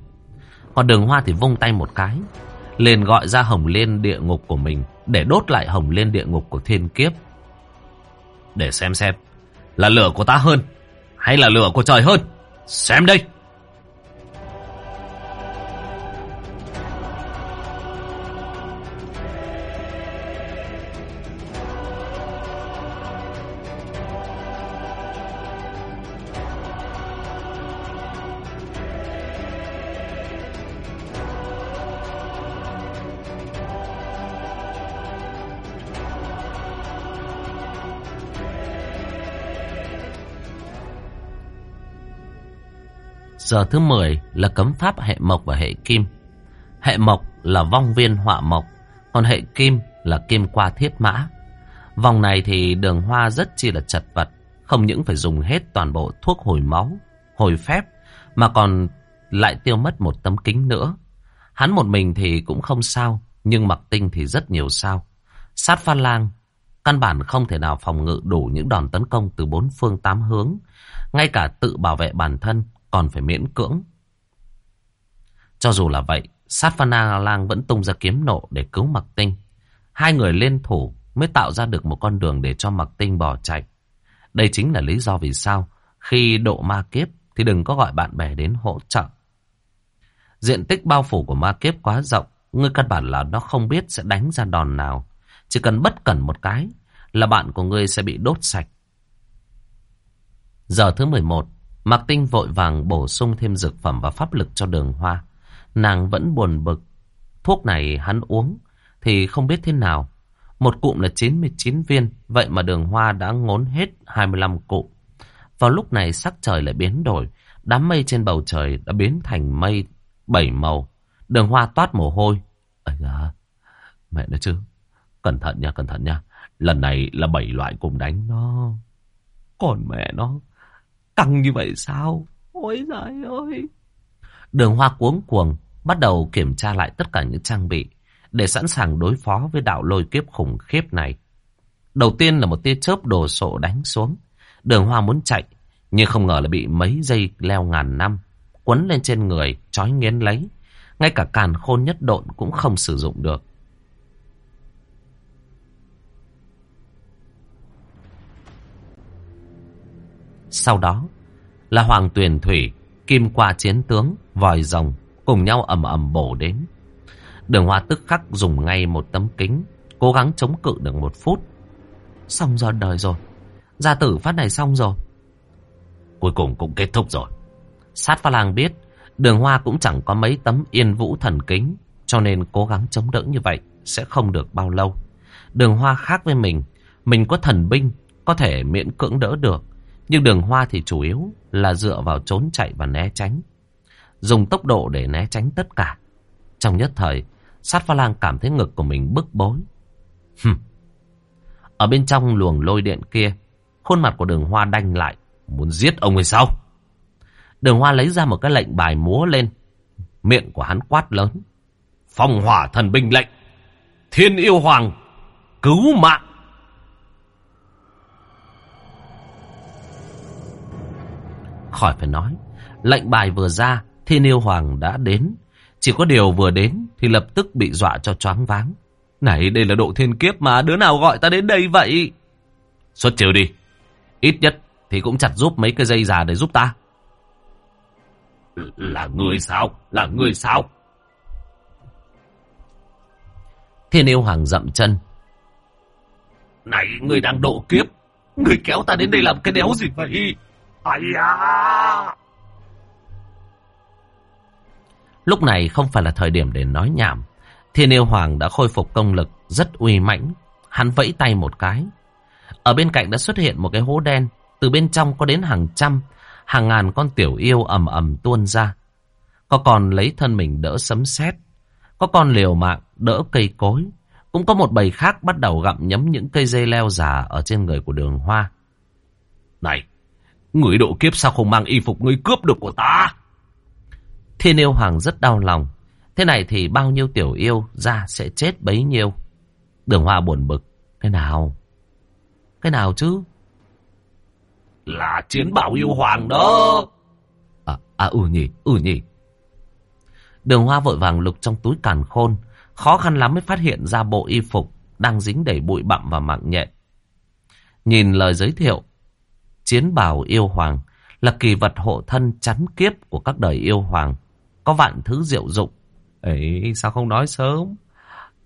Còn đường hoa thì vung tay một cái, liền gọi ra hồng liên địa ngục của mình Để đốt lại hồng liên địa ngục của thiên kiếp Để xem xem, Là lửa của ta hơn Hay là lửa của trời hơn Xem đây Giờ thứ 10 là cấm pháp hệ mộc và hệ kim. Hệ mộc là vong viên họa mộc, còn hệ kim là kim qua thiết mã. Vòng này thì đường hoa rất chi là chật vật, không những phải dùng hết toàn bộ thuốc hồi máu, hồi phép, mà còn lại tiêu mất một tấm kính nữa. Hắn một mình thì cũng không sao, nhưng mặc tinh thì rất nhiều sao. Sát pha lang, căn bản không thể nào phòng ngự đủ những đòn tấn công từ bốn phương tám hướng. Ngay cả tự bảo vệ bản thân còn phải miễn cưỡng. Cho dù là vậy, sát phan lang vẫn tung ra kiếm nộ để cứu mặc tinh. Hai người liên thủ mới tạo ra được một con đường để cho mặc tinh bỏ chạy. Đây chính là lý do vì sao khi độ ma kiếp thì đừng có gọi bạn bè đến hỗ trợ. Diện tích bao phủ của ma kiếp quá rộng, ngươi căn bản là nó không biết sẽ đánh ra đòn nào. Chỉ cần bất cẩn một cái là bạn của ngươi sẽ bị đốt sạch. Giờ thứ 11, Mạc Tinh vội vàng bổ sung thêm dược phẩm và pháp lực cho đường hoa. Nàng vẫn buồn bực. Thuốc này hắn uống thì không biết thế nào. Một cụm là 99 viên, vậy mà đường hoa đã ngốn hết 25 cụm. Vào lúc này sắc trời lại biến đổi, đám mây trên bầu trời đã biến thành mây bảy màu. Đường hoa toát mồ hôi. Ây da, mẹ nói chứ, cẩn thận nha, cẩn thận nha. Lần này là bảy loại cùng đánh nó. Còn mẹ nó, Căng như vậy sao? Ôi giời ơi! Đường hoa cuống cuồng bắt đầu kiểm tra lại tất cả những trang bị để sẵn sàng đối phó với đạo lôi kiếp khủng khiếp này. Đầu tiên là một tia chớp đồ sộ đánh xuống. Đường hoa muốn chạy, nhưng không ngờ là bị mấy giây leo ngàn năm. quấn lên trên người, trói nghiến lấy. Ngay cả càn khôn nhất độn cũng không sử dụng được. Sau đó là Hoàng Tuyền Thủy, Kim Qua Chiến Tướng, Vòi Rồng cùng nhau ầm ầm bổ đến. Đường Hoa tức khắc dùng ngay một tấm kính, cố gắng chống cự được một phút. Xong giờ đời rồi, gia tử phát này xong rồi. Cuối cùng cũng kết thúc rồi. Sát pha lang biết, đường Hoa cũng chẳng có mấy tấm yên vũ thần kính, cho nên cố gắng chống đỡ như vậy sẽ không được bao lâu. Đường Hoa khác với mình, mình có thần binh, có thể miễn cưỡng đỡ được. Nhưng đường hoa thì chủ yếu là dựa vào trốn chạy và né tránh. Dùng tốc độ để né tránh tất cả. Trong nhất thời, sát pha lang cảm thấy ngực của mình bức bối. Hừm. Ở bên trong luồng lôi điện kia, khuôn mặt của đường hoa đanh lại. Muốn giết ông hay sao? Đường hoa lấy ra một cái lệnh bài múa lên. Miệng của hắn quát lớn. Phong hỏa thần binh lệnh. Thiên yêu hoàng. Cứu mạng. Khỏi phải nói, lệnh bài vừa ra, Thiên Yêu Hoàng đã đến. Chỉ có điều vừa đến thì lập tức bị dọa cho choáng váng. Này, đây là độ thiên kiếp mà, đứa nào gọi ta đến đây vậy? Xuất chiều đi. Ít nhất thì cũng chặt giúp mấy cái dây già để giúp ta. Là người sao? Là người sao? Thiên yêu hoàng dậm chân. Này, người đang độ kiếp. Người kéo ta đến đây làm cái đéo gì vậy? Ây da! Lúc này không phải là thời điểm để nói nhảm. Thiên yêu hoàng đã khôi phục công lực rất uy mãnh. Hắn vẫy tay một cái. Ở bên cạnh đã xuất hiện một cái hố đen. Từ bên trong có đến hàng trăm, hàng ngàn con tiểu yêu ầm ầm tuôn ra. Có con lấy thân mình đỡ sấm sét, có con liều mạng đỡ cây cối. Cũng có một bầy khác bắt đầu gặm nhấm những cây dây leo già ở trên người của đường hoa. Này, Người độ kiếp sao không mang y phục người cướp được của ta? Thiên yêu hoàng rất đau lòng. Thế này thì bao nhiêu tiểu yêu ra sẽ chết bấy nhiêu. Đường hoa buồn bực. Cái nào? Cái nào chứ? Là chiến bảo yêu hoàng đó. À, à ừ nhỉ, ừ nhỉ. Đường hoa vội vàng lục trong túi càn khôn. Khó khăn lắm mới phát hiện ra bộ y phục đang dính đầy bụi bặm và mạng nhện. Nhìn lời giới thiệu, Chiến bào yêu hoàng là kỳ vật hộ thân chắn kiếp của các đời yêu hoàng. Có vạn thứ diệu dụng. Ấy, sao không nói sớm?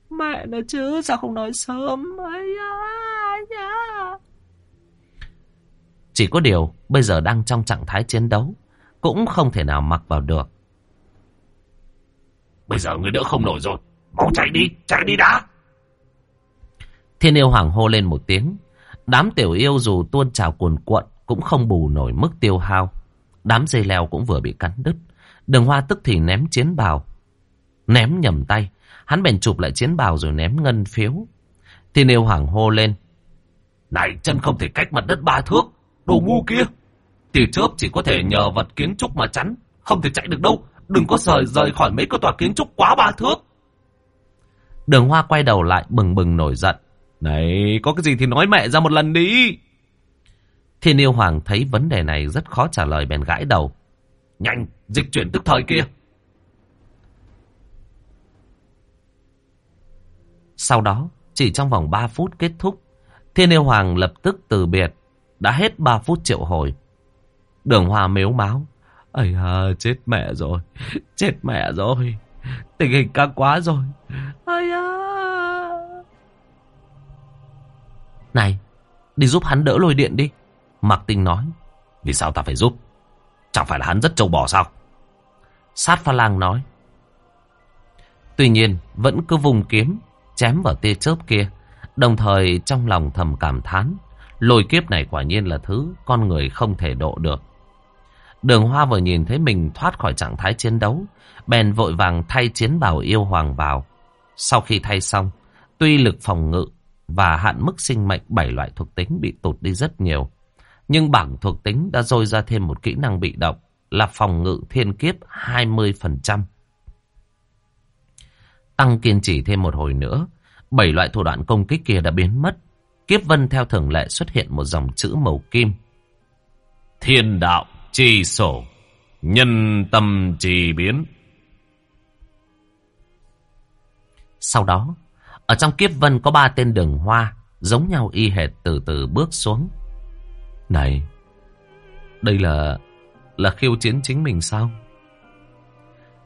Mẹ nó chứ, sao không nói sớm? Ấy da, Chỉ có điều, bây giờ đang trong trạng thái chiến đấu. Cũng không thể nào mặc vào được. Bây giờ người đỡ không nổi rồi. Mau chạy đi, chạy đi đã. Thiên yêu hoàng hô lên một tiếng. Đám tiểu yêu dù tuôn trào cuồn cuộn cũng không bù nổi mức tiêu hao. Đám dây leo cũng vừa bị cắn đứt. Đường hoa tức thì ném chiến bào. Ném nhầm tay. Hắn bèn chụp lại chiến bào rồi ném ngân phiếu. Thì nêu hoảng hô lên. Này, chân không thể cách mặt đất ba thước. Đồ ngu kia. tiểu chớp chỉ có thể nhờ vật kiến trúc mà chắn. Không thể chạy được đâu. Đừng có rời rời khỏi mấy cái tòa kiến trúc quá ba thước. Đường hoa quay đầu lại, bừng bừng nổi giận. Này, có cái gì thì nói mẹ ra một lần đi. Thiên yêu hoàng thấy vấn đề này rất khó trả lời bèn gãi đầu. Nhanh, dịch chuyển tức thời kia. Sau đó, chỉ trong vòng 3 phút kết thúc, Thiên yêu hoàng lập tức từ biệt. Đã hết 3 phút triệu hồi. Đường hoa mếu máu. Ây à, chết mẹ rồi. Chết mẹ rồi. Tình hình căng quá rồi. Ây à. Này, đi giúp hắn đỡ lôi điện đi. Mạc Tinh nói. Vì sao ta phải giúp? Chẳng phải là hắn rất trâu bò sao? Sát pha lang nói. Tuy nhiên, vẫn cứ vùng kiếm, chém vào tia chớp kia. Đồng thời trong lòng thầm cảm thán. Lôi kiếp này quả nhiên là thứ con người không thể độ được. Đường Hoa vừa nhìn thấy mình thoát khỏi trạng thái chiến đấu, bèn vội vàng thay chiến bào yêu hoàng vào. Sau khi thay xong, tuy lực phòng ngự và hạn mức sinh mệnh bảy loại thuộc tính bị tụt đi rất nhiều. Nhưng bảng thuộc tính đã dôi ra thêm một kỹ năng bị động là phòng ngự thiên kiếp 20%. Tăng kiên trì thêm một hồi nữa, bảy loại thủ đoạn công kích kia đã biến mất. Kiếp vân theo thường lệ xuất hiện một dòng chữ màu kim. Thiên đạo chi sổ. nhân tâm trì biến. Sau đó, ở trong kiếp vân có ba tên đường hoa, giống nhau y hệt từ từ bước xuống. Này, đây là... là khiêu chiến chính mình sao?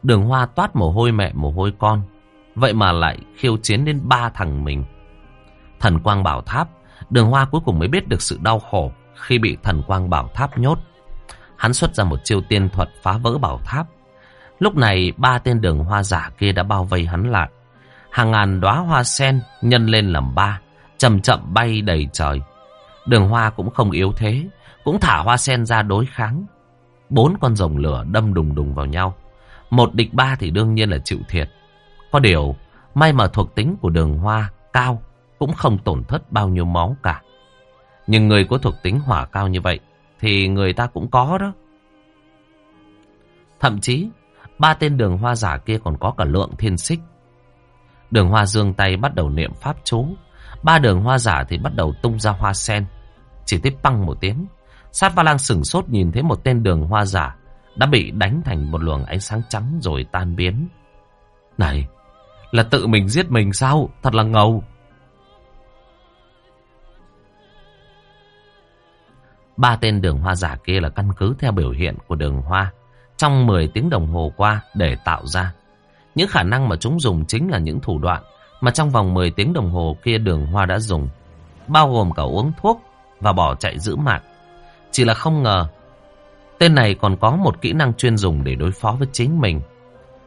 Đường hoa toát mồ hôi mẹ mồ hôi con. Vậy mà lại khiêu chiến đến ba thằng mình. Thần quang bảo tháp, đường hoa cuối cùng mới biết được sự đau khổ khi bị thần quang bảo tháp nhốt. Hắn xuất ra một chiêu tiên thuật phá vỡ bảo tháp. Lúc này ba tên đường hoa giả kia đã bao vây hắn lại. Hàng ngàn đóa hoa sen nhân lên làm ba, chậm chậm bay đầy trời. Đường hoa cũng không yếu thế, cũng thả hoa sen ra đối kháng. Bốn con rồng lửa đâm đùng đùng vào nhau. Một địch ba thì đương nhiên là chịu thiệt. Có điều, may mà thuộc tính của đường hoa cao cũng không tổn thất bao nhiêu máu cả. Nhưng người có thuộc tính hỏa cao như vậy thì người ta cũng có đó. Thậm chí, ba tên đường hoa giả kia còn có cả lượng thiên xích. Đường hoa dương tay bắt đầu niệm pháp chú. Ba đường hoa giả thì bắt đầu tung ra hoa sen. Chỉ tiếp băng một tiếng. Sát va lang sửng sốt nhìn thấy một tên đường hoa giả đã bị đánh thành một luồng ánh sáng trắng rồi tan biến. Này, là tự mình giết mình sao? Thật là ngầu. Ba tên đường hoa giả kia là căn cứ theo biểu hiện của đường hoa trong 10 tiếng đồng hồ qua để tạo ra. Những khả năng mà chúng dùng chính là những thủ đoạn mà trong vòng 10 tiếng đồng hồ kia đường hoa đã dùng, bao gồm cả uống thuốc và bỏ chạy giữ mạng. Chỉ là không ngờ, tên này còn có một kỹ năng chuyên dùng để đối phó với chính mình.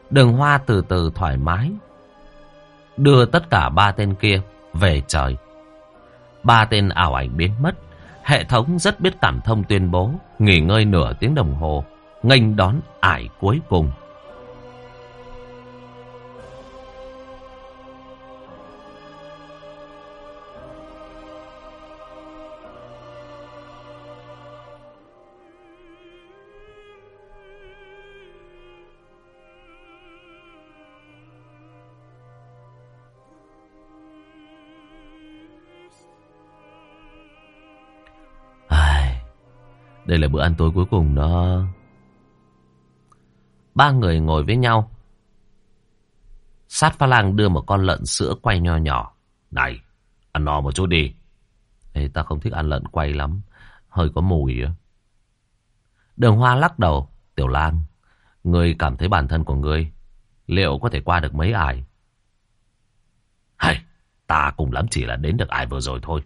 Đường hoa từ từ thoải mái, đưa tất cả ba tên kia về trời. Ba tên ảo ảnh biến mất, hệ thống rất biết cảm thông tuyên bố, nghỉ ngơi nửa tiếng đồng hồ, nghênh đón ải cuối cùng. Đây là bữa ăn tối cuối cùng đó. Ba người ngồi với nhau. Sát pha lang đưa một con lợn sữa quay nho nhỏ. Này, ăn no một chút đi. Ê, ta không thích ăn lợn quay lắm. Hơi có mùi á. Đường hoa lắc đầu. Tiểu lang, ngươi cảm thấy bản thân của ngươi liệu có thể qua được mấy ải? Hay, ta cùng lắm chỉ là đến được ải vừa rồi thôi.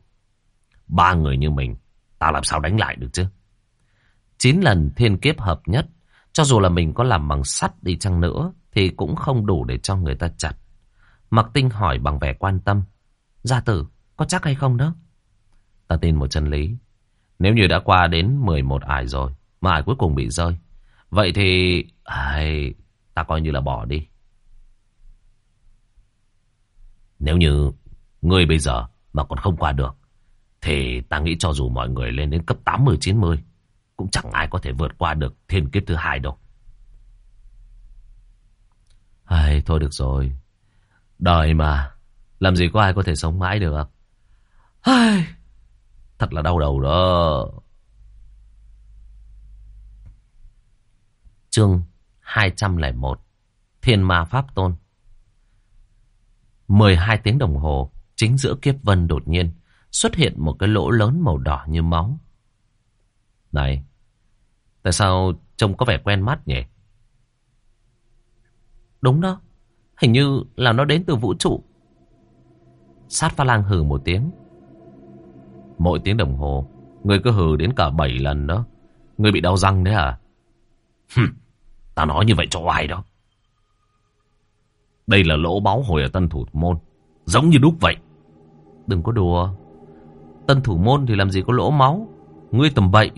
Ba người như mình, ta làm sao đánh lại được chứ? Chín lần thiên kiếp hợp nhất, cho dù là mình có làm bằng sắt đi chăng nữa, thì cũng không đủ để cho người ta chặt. Mặc tinh hỏi bằng vẻ quan tâm. Gia tử, có chắc hay không đó? Ta tin một chân lý. Nếu như đã qua đến 11 ải rồi, mà ải cuối cùng bị rơi. Vậy thì... Ai, ta coi như là bỏ đi. Nếu như ngươi bây giờ mà còn không qua được, thì ta nghĩ cho dù mọi người lên đến cấp 80-90, cũng chẳng ai có thể vượt qua được thiên kiếp thứ hai đâu. Ai, thôi được rồi. Đời mà, làm gì có ai có thể sống mãi được. Ai, thật là đau đầu đó. Chương 201 Thiên Ma Pháp Tôn 12 tiếng đồng hồ, chính giữa kiếp vân đột nhiên xuất hiện một cái lỗ lớn màu đỏ như máu. Này, Tại sao trông có vẻ quen mắt nhỉ? Đúng đó. Hình như là nó đến từ vũ trụ. Sát pha lang hừ một tiếng. Mỗi tiếng đồng hồ, người cứ hừ đến cả 7 lần đó. Người bị đau răng đấy à? Hừm, ta nói như vậy cho ai đó. Đây là lỗ báo hồi ở Tân Thủ Môn. Giống như đúc vậy. Đừng có đùa. Tân Thủ Môn thì làm gì có lỗ máu. Ngươi tầm bậy.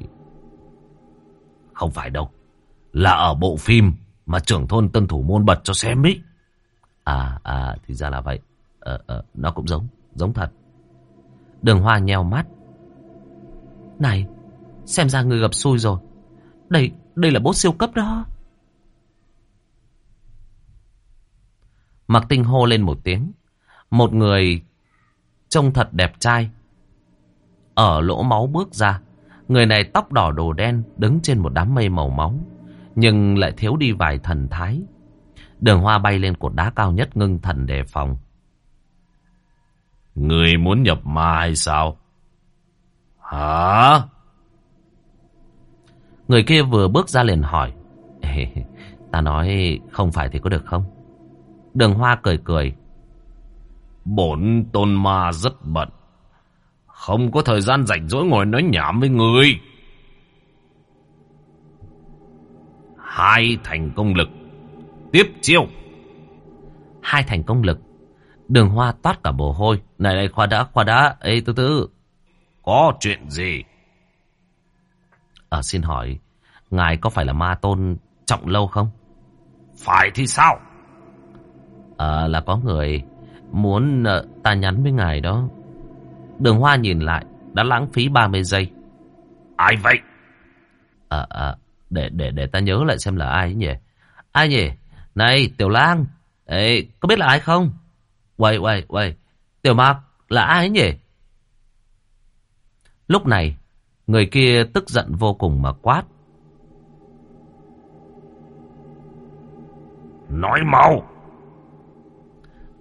Không phải đâu. Là ở bộ phim mà trưởng thôn Tân Thủ Môn bật cho xem ý. À, à, thì ra là vậy. Ờ, ờ, nó cũng giống, giống thật. Đường Hoa nheo mắt. Này, xem ra người gặp xui rồi. Đây, đây là bốt siêu cấp đó. Mặc tinh hô lên một tiếng. Một người trông thật đẹp trai. Ở lỗ máu bước ra. Người này tóc đỏ đồ đen đứng trên một đám mây màu máu. nhưng lại thiếu đi vài thần thái. Đường hoa bay lên cột đá cao nhất ngưng thần đề phòng. Người muốn nhập ma hay sao? Hả? Người kia vừa bước ra liền hỏi. ta nói không phải thì có được không? Đường hoa cười cười. Bổn tôn ma rất bận. Không có thời gian rảnh rỗi ngồi nói nhảm với người. Hai thành công lực. Tiếp chiêu. Hai thành công lực. Đường hoa toát cả mồ hôi. Này này khoa đã, khoa đã. Ê từ từ. Có chuyện gì? À xin hỏi. Ngài có phải là ma tôn trọng lâu không? Phải thì sao? À là có người muốn uh, ta nhắn với ngài đó. Đường hoa nhìn lại. Đã lãng phí 30 giây. Ai vậy? À, à, để để để ta nhớ lại xem là ai nhỉ? Ai nhỉ? Này, Tiểu Lang. Ê, có biết là ai không? Quầy, quầy, quầy. Tiểu Mạc là ai nhỉ? Lúc này, người kia tức giận vô cùng mà quát. Nói mau.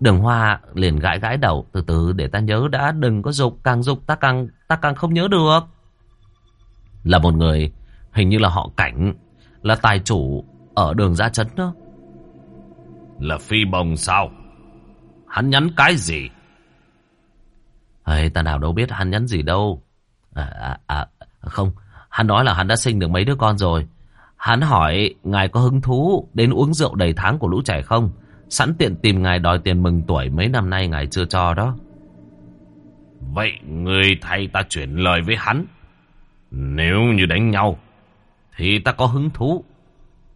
Đường Hoa liền gãi gãi đầu từ từ để ta nhớ đã đừng có dục càng dục ta càng ta càng không nhớ được. Là một người hình như là họ cảnh là tài chủ ở đường ra chấn đó. Là phi bồng sao? Hắn nhắn cái gì? Ê, ta nào đâu biết hắn nhắn gì đâu. À, à, à, không, hắn nói là hắn đã sinh được mấy đứa con rồi. Hắn hỏi ngài có hứng thú đến uống rượu đầy tháng của lũ trẻ không? Sẵn tiện tìm ngài đòi tiền mừng tuổi mấy năm nay ngài chưa cho đó. Vậy người thay ta chuyển lời với hắn. Nếu như đánh nhau, thì ta có hứng thú.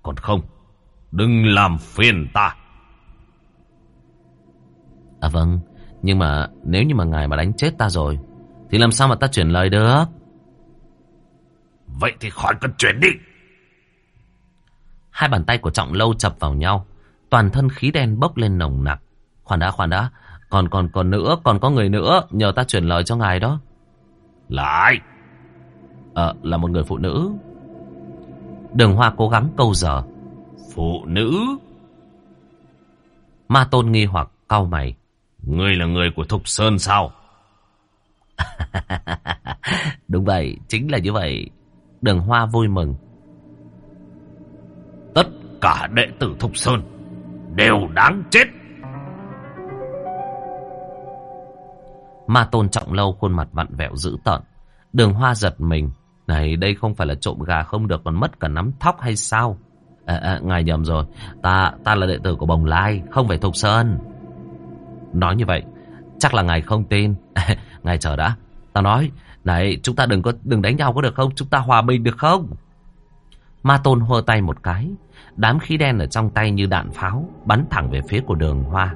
Còn không, đừng làm phiền ta. À vâng, nhưng mà nếu như mà ngài mà đánh chết ta rồi, thì làm sao mà ta chuyển lời được? Vậy thì khỏi cần chuyển đi. Hai bàn tay của Trọng Lâu chập vào nhau. Toàn thân khí đen bốc lên nồng nặc. Khoan đã, khoan đã. Còn còn còn nữa, còn có người nữa. Nhờ ta chuyển lời cho ngài đó. Là ai? Ờ, là một người phụ nữ. Đường Hoa cố gắng câu giờ. Phụ nữ? Ma Tôn nghi hoặc cau mày. Ngươi là người của Thục Sơn sao? Đúng vậy, chính là như vậy. Đường Hoa vui mừng. Tất cả đệ tử Thục Sơn đều đáng chết. Ma Tôn trọng lâu khuôn mặt vặn vẹo dữ tợn. Đường Hoa giật mình. Này, đây không phải là trộm gà không được còn mất cả nắm thóc hay sao? À, à, ngài nhầm rồi. Ta ta là đệ tử của Bồng Lai, không phải Thục Sơn. Nói như vậy, chắc là ngài không tin. ngài chờ đã. Ta nói, này, chúng ta đừng có đừng đánh nhau có được không? Chúng ta hòa bình được không? Ma Tôn hơ tay một cái. Đám khí đen ở trong tay như đạn pháo bắn thẳng về phía của đường hoa.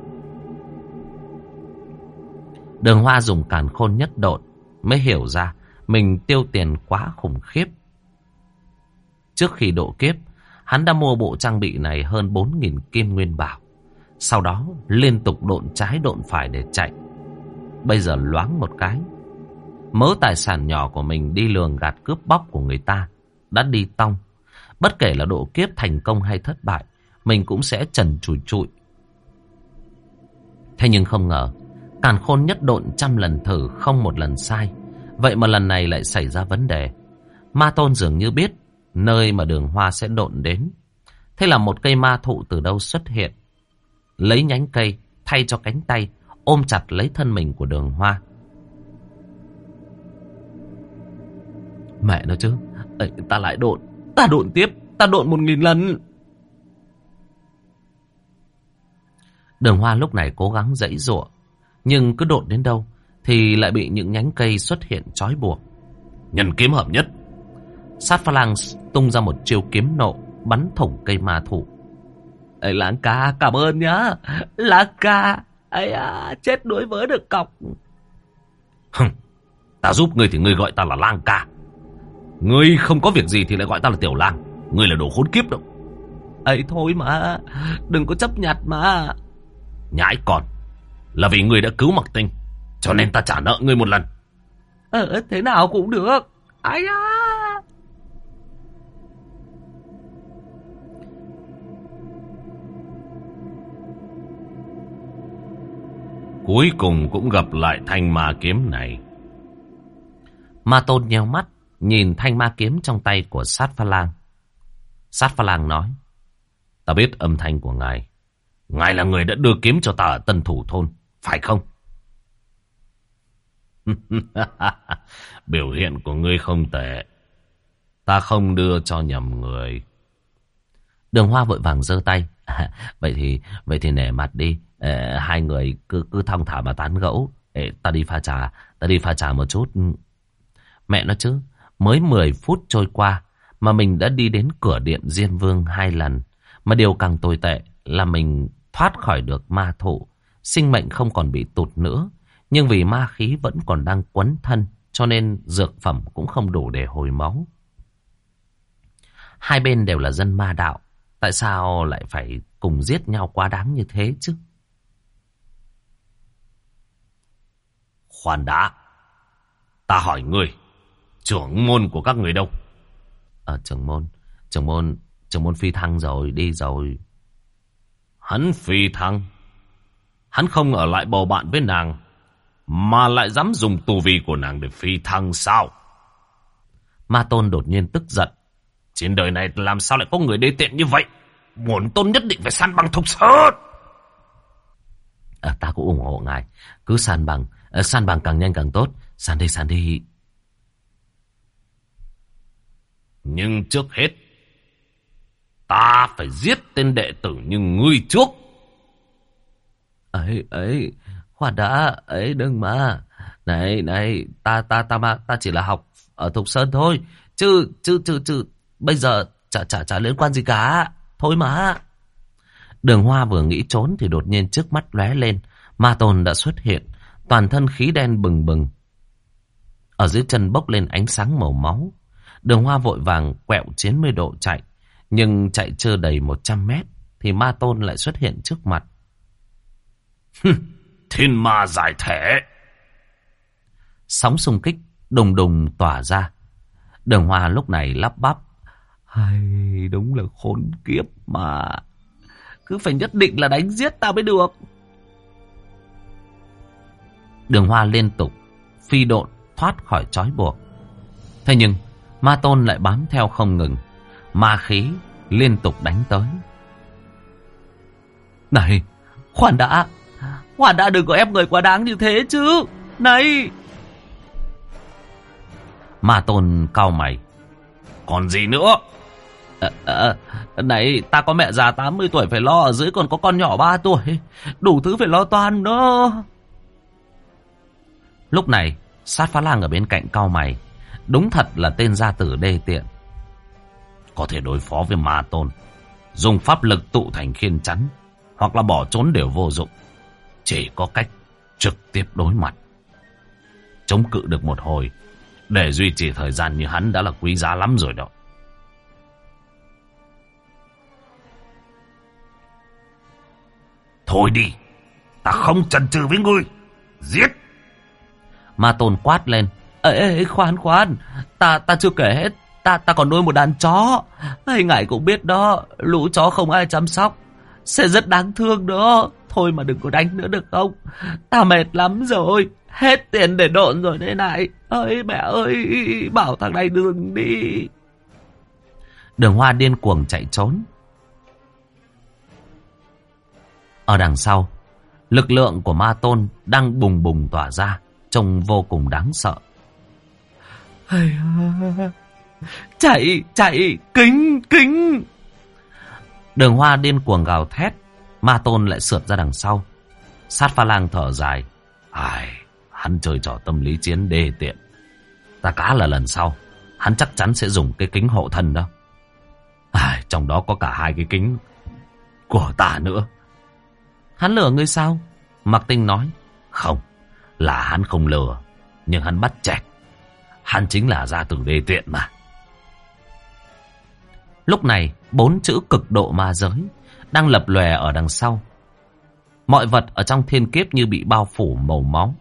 Đường hoa dùng càn khôn nhất độn mới hiểu ra mình tiêu tiền quá khủng khiếp. Trước khi độ kiếp, hắn đã mua bộ trang bị này hơn 4.000 kim nguyên bảo. Sau đó liên tục độn trái độn phải để chạy. Bây giờ loáng một cái. Mớ tài sản nhỏ của mình đi lường gạt cướp bóc của người ta đã đi tong. Bất kể là độ kiếp thành công hay thất bại, mình cũng sẽ trần trùi trụi. Thế nhưng không ngờ, càn khôn nhất độn trăm lần thử không một lần sai. Vậy mà lần này lại xảy ra vấn đề. Ma tôn dường như biết nơi mà đường hoa sẽ độn đến. Thế là một cây ma thụ từ đâu xuất hiện. Lấy nhánh cây thay cho cánh tay, ôm chặt lấy thân mình của đường hoa. Mẹ nó chứ, Ê, ta lại độn, ta độn tiếp, ta độn một nghìn lần. Đường hoa lúc này cố gắng dãy dụa, nhưng cứ độn đến đâu thì lại bị những nhánh cây xuất hiện trói buộc. Nhân kiếm hợp nhất. Sát pha lang tung ra một chiêu kiếm nộ, bắn thủng cây ma thủ. Ê, Lãng ca, cảm ơn nhá. Lãng ca, ấy à, chết đuối với được cọc. Hừm, ta giúp ngươi thì ngươi gọi ta là lang ca. Ngươi không có việc gì thì lại gọi ta là tiểu lang. Ngươi là đồ khốn kiếp đâu. Ấy thôi mà Đừng có chấp nhặt mà. Nhãi con Là vì ngươi đã cứu mặc tinh Cho nên ta trả nợ ngươi một lần. Ờ thế nào cũng được. Ai da. Cuối cùng cũng gặp lại thanh ma kiếm này. Ma tôn nheo mắt nhìn thanh ma kiếm trong tay của sát pha lang. Sát pha lang nói, ta biết âm thanh của ngài. Ngài là người đã đưa kiếm cho ta ở tân thủ thôn, phải không? Biểu hiện của ngươi không tệ. Ta không đưa cho nhầm người. Đường Hoa vội vàng giơ tay. vậy thì vậy thì nể mặt đi. À, hai người cứ cứ thong thả mà tán gẫu. Ê, ta đi pha trà, ta đi pha trà một chút. Mẹ nó chứ, mới 10 phút trôi qua mà mình đã đi đến cửa điện Diên Vương hai lần. Mà điều càng tồi tệ là mình thoát khỏi được ma thụ. Sinh mệnh không còn bị tụt nữa. Nhưng vì ma khí vẫn còn đang quấn thân cho nên dược phẩm cũng không đủ để hồi máu. Hai bên đều là dân ma đạo. Tại sao lại phải cùng giết nhau quá đáng như thế chứ? Khoan đã. Ta hỏi ngươi, trưởng môn của các người đâu? Ờ, trưởng môn, trưởng môn, trưởng môn phi thăng rồi, đi rồi. Hắn phi thăng. Hắn không ở lại bầu bạn với nàng, mà lại dám dùng tù vi của nàng để phi thăng sao? Ma Tôn đột nhiên tức giận. Trên đời này làm sao lại có người đê tiện như vậy? Muốn tôn nhất định phải san bằng thục sơn. À, ta cũng ủng hộ ngài. Cứ san bằng. À, san bằng càng nhanh càng tốt. San đi, san đi. Nhưng trước hết, ta phải giết tên đệ tử như ngươi trước. Ấy, ấy, hoa đã, ấy đừng mà. Này, này, ta, ta, ta, mà, ta chỉ là học ở Thục Sơn thôi. Chứ, chứ, chứ, chứ, bây giờ chả, chả, chả liên quan gì cả. Thôi mà. Đường hoa vừa nghĩ trốn thì đột nhiên trước mắt lóe lên. Ma tôn đã xuất hiện. Toàn thân khí đen bừng bừng. Ở dưới chân bốc lên ánh sáng màu máu. Đường hoa vội vàng quẹo 90 độ chạy. Nhưng chạy chưa đầy 100 mét. Thì ma tôn lại xuất hiện trước mặt. Thiên ma giải thể. Sóng xung kích đùng đùng tỏa ra. Đường hoa lúc này lắp bắp. Hay đúng là khốn kiếp mà. Cứ phải nhất định là đánh giết ta mới được. Đường hoa liên tục phi độn thoát khỏi trói buộc. Thế nhưng ma tôn lại bám theo không ngừng. Ma khí liên tục đánh tới. Này, khoan đã. Khoan đã đừng có ép người quá đáng như thế chứ. Này. Ma tôn cao mày. Còn gì nữa? À, à, này, ta có mẹ già 80 tuổi phải lo, ở dưới còn có con nhỏ 3 tuổi. Đủ thứ phải lo toan đó. Lúc này, sát phá lang ở bên cạnh cao mày. Đúng thật là tên gia tử đê tiện. Có thể đối phó với ma tôn. Dùng pháp lực tụ thành khiên chắn. Hoặc là bỏ trốn đều vô dụng. Chỉ có cách trực tiếp đối mặt. Chống cự được một hồi. Để duy trì thời gian như hắn đã là quý giá lắm rồi đó. Thôi đi, ta không chần chừ với ngươi. Giết! Ma Tôn quát lên. Ê, ê, khoan khoan, ta ta chưa kể hết. Ta ta còn nuôi một đàn chó. Hay ngài cũng biết đó, lũ chó không ai chăm sóc. Sẽ rất đáng thương đó. Thôi mà đừng có đánh nữa được không? Ta mệt lắm rồi. Hết tiền để độn rồi đây này. Ơi mẹ ơi, bảo thằng này đừng đi. Đường hoa điên cuồng chạy trốn. Ở đằng sau, lực lượng của ma tôn đang bùng bùng tỏa ra, trông vô cùng đáng sợ. Chạy, chạy, kính, kính. Đường hoa điên cuồng gào thét, ma tôn lại sượt ra đằng sau. Sát pha lang thở dài. Ai, hắn chơi trò tâm lý chiến đê tiện. Ta cá là lần sau, hắn chắc chắn sẽ dùng cái kính hộ thân đó. Ai, trong đó có cả hai cái kính của ta nữa. Hắn lừa ngươi sao? Mạc Tinh nói. Không, là hắn không lừa, nhưng hắn bắt chẹt. Hắn chính là gia tử đề tiện mà. Lúc này, bốn chữ cực độ ma giới đang lập lòe ở đằng sau. Mọi vật ở trong thiên kiếp như bị bao phủ màu máu.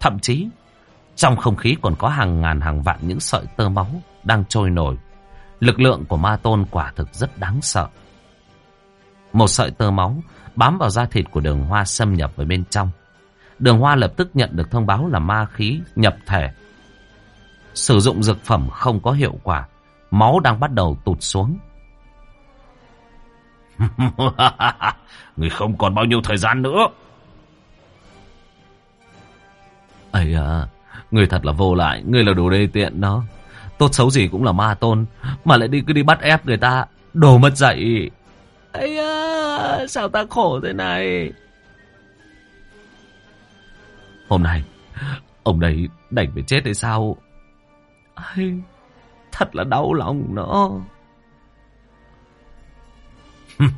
Thậm chí, trong không khí còn có hàng ngàn hàng vạn những sợi tơ máu đang trôi nổi. Lực lượng của ma tôn quả thực rất đáng sợ. Một sợi tơ máu bám vào da thịt của đường hoa xâm nhập vào bên trong. Đường Hoa lập tức nhận được thông báo là ma khí nhập thể. Sử dụng dược phẩm không có hiệu quả. Máu đang bắt đầu tụt xuống. người không còn bao nhiêu thời gian nữa. Ây à, người thật là vô lại, người là đồ đê tiện đó. Tốt xấu gì cũng là ma tôn, mà lại đi cứ đi bắt ép người ta, đồ mất dạy. Ây à, sao ta khổ thế này? Hôm nay, ông đây đành phải chết hay sao? Ây, thật là đau lòng nó.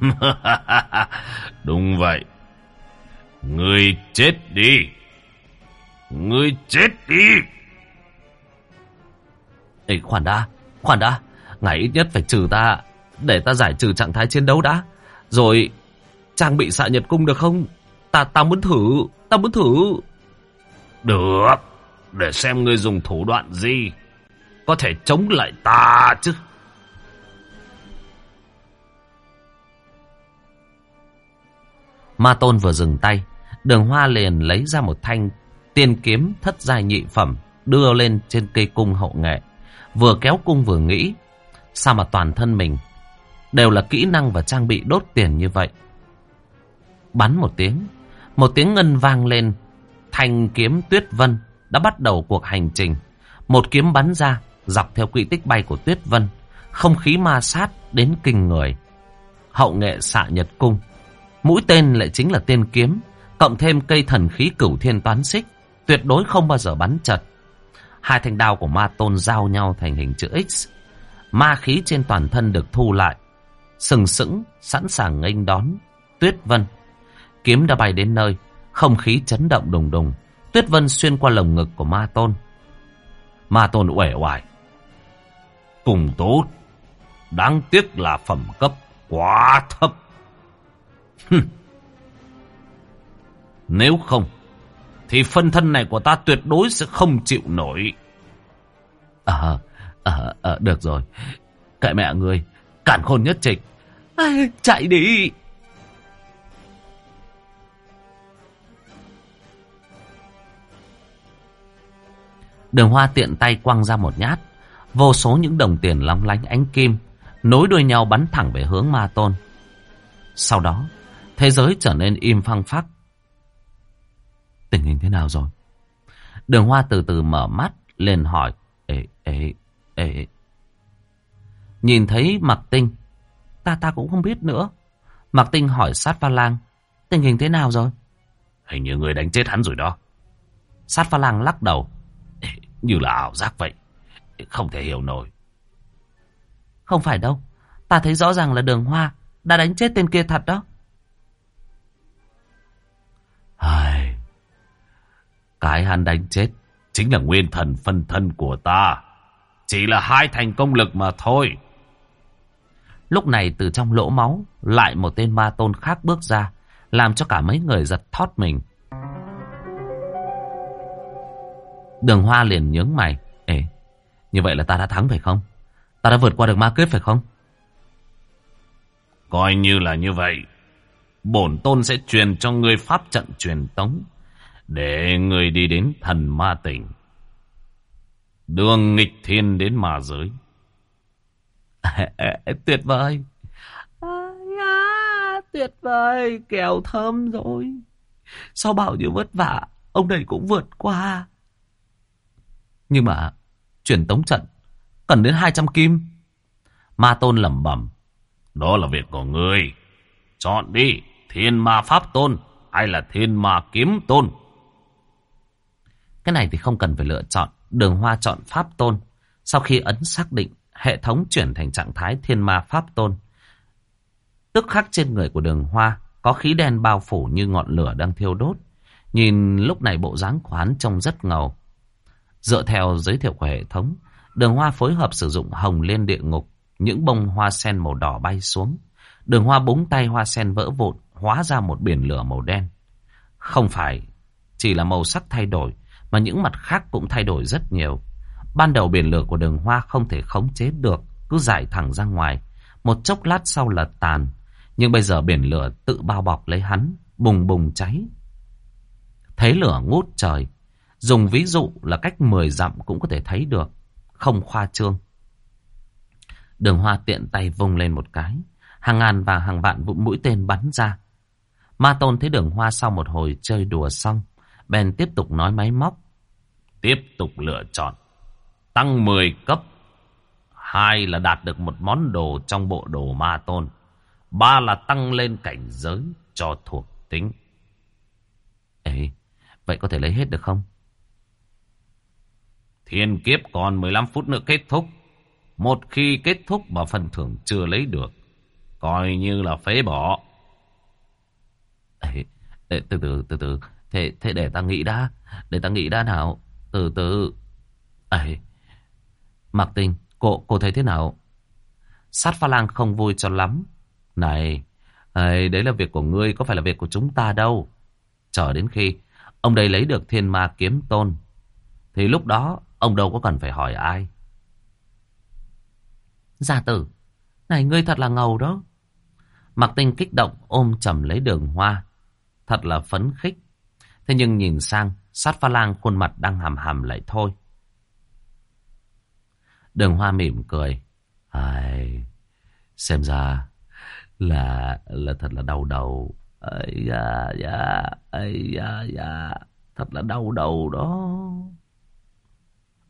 Đúng vậy. Người chết đi. Người chết đi. Ê, khoan đã, khoan đã. Ngài ít nhất phải trừ ta, để ta giải trừ trạng thái chiến đấu đã. Rồi trang bị xạ nhật cung được không? Ta ta muốn thử, ta muốn thử. Được, để xem ngươi dùng thủ đoạn gì. Có thể chống lại ta chứ. Ma Tôn vừa dừng tay, đường hoa liền lấy ra một thanh tiên kiếm thất giai nhị phẩm, đưa lên trên cây cung hậu nghệ. Vừa kéo cung vừa nghĩ, sao mà toàn thân mình đều là kỹ năng và trang bị đốt tiền như vậy. Bắn một tiếng, một tiếng ngân vang lên, thanh kiếm tuyết vân đã bắt đầu cuộc hành trình. Một kiếm bắn ra, dọc theo quỹ tích bay của tuyết vân, không khí ma sát đến kinh người. Hậu nghệ xạ nhật cung Mũi tên lại chính là tên kiếm, cộng thêm cây thần khí cửu thiên toán xích, tuyệt đối không bao giờ bắn chật. Hai thanh đao của ma tôn giao nhau thành hình chữ X. Ma khí trên toàn thân được thu lại, sừng sững, sẵn sàng nghênh đón. Tuyết Vân. Kiếm đã bay đến nơi, không khí chấn động đùng đùng. Tuyết Vân xuyên qua lồng ngực của ma tôn. Ma tôn uể oải. Cùng tốt. Đáng tiếc là phẩm cấp quá thấp. Nếu không, thì phân thân này của ta tuyệt đối sẽ không chịu nổi. À, à, à được rồi. Kệ mẹ người, cản khôn nhất trịch. À, chạy đi! Đường hoa tiện tay quăng ra một nhát. Vô số những đồng tiền long lánh ánh kim, nối đuôi nhau bắn thẳng về hướng ma tôn. Sau đó, Thế giới trở nên im phăng phắc. Tình hình thế nào rồi? Đường Hoa từ từ mở mắt lên hỏi. Ê, ê, ê. Nhìn thấy Mạc Tinh. Ta ta cũng không biết nữa. Mạc Tinh hỏi sát pha lang. Tình hình thế nào rồi? Hình như người đánh chết hắn rồi đó. Sát pha lang lắc đầu. Như là ảo giác vậy. Không thể hiểu nổi. Không phải đâu. Ta thấy rõ ràng là đường hoa đã đánh chết tên kia thật đó. Ai... Cái hắn đánh chết chính là nguyên thần phân thân của ta. Chỉ là hai thành công lực mà thôi. Lúc này từ trong lỗ máu, lại một tên ma tôn khác bước ra, làm cho cả mấy người giật thót mình. Đường Hoa liền nhướng mày. Như vậy là ta đã thắng phải không? Ta đã vượt qua được ma kết phải không? Coi như là như vậy. Bổn tôn sẽ truyền cho ngươi pháp trận truyền tống để ngươi đi đến thần ma tỉnh. Đường nghịch thiên đến ma giới. Tuyệt vời. À, tuyệt vời kèo thơm rồi. Sau bao nhiêu vất vả ông đây cũng vượt qua. Nhưng mà truyền tống trận cần đến 200 kim ma tôn lẩm bẩm đó là việc của ngươi chọn đi Thiên ma pháp tôn hay là thiên ma kiếm tôn? Cái này thì không cần phải lựa chọn. Đường hoa chọn pháp tôn. Sau khi ấn xác định, hệ thống chuyển thành trạng thái thiên ma pháp tôn. Tức khắc trên người của đường hoa có khí đen bao phủ như ngọn lửa đang thiêu đốt. Nhìn lúc này bộ dáng khoán trông rất ngầu. Dựa theo giới thiệu của hệ thống, đường hoa phối hợp sử dụng hồng lên địa ngục. Những bông hoa sen màu đỏ bay xuống. Đường hoa búng tay hoa sen vỡ vụn hóa ra một biển lửa màu đen. Không phải chỉ là màu sắc thay đổi, mà những mặt khác cũng thay đổi rất nhiều. Ban đầu biển lửa của đường hoa không thể khống chế được, cứ giải thẳng ra ngoài. Một chốc lát sau là tàn, nhưng bây giờ biển lửa tự bao bọc lấy hắn, bùng bùng cháy. Thấy lửa ngút trời. Dùng ví dụ là cách 10 dặm cũng có thể thấy được. Không khoa trương. Đường hoa tiện tay vung lên một cái. Hàng ngàn và hàng vạn vụ mũi tên bắn ra. Ma Tôn thấy đường hoa sau một hồi chơi đùa xong. Bèn tiếp tục nói máy móc. Tiếp tục lựa chọn. Tăng 10 cấp. Hai là đạt được một món đồ trong bộ đồ Ma Tôn. Ba là tăng lên cảnh giới cho thuộc tính. Ê, vậy có thể lấy hết được không? Thiên kiếp còn 15 phút nữa kết thúc. Một khi kết thúc mà phần thưởng chưa lấy được, coi như là phế bỏ. Ê, ê, từ từ, từ từ. Thế, thế để ta nghĩ đã. Để ta nghĩ đã nào. Từ từ. Ê, Mạc Tinh, cô, cô thấy thế nào? Sát pha lang không vui cho lắm. Này, ê, đấy là việc của ngươi, có phải là việc của chúng ta đâu. Chờ đến khi ông đây lấy được thiên ma kiếm tôn, thì lúc đó ông đâu có cần phải hỏi ai. Gia tử, này ngươi thật là ngầu đó. Mặc Tinh kích động ôm chầm lấy đường hoa. Thật là phấn khích. Thế nhưng nhìn sang, sát pha lang khuôn mặt đang hàm hàm lại thôi. Đường hoa mỉm cười. Ai, xem ra là là thật là đau đầu. Ây da da, ây da da, thật là đau đầu đó.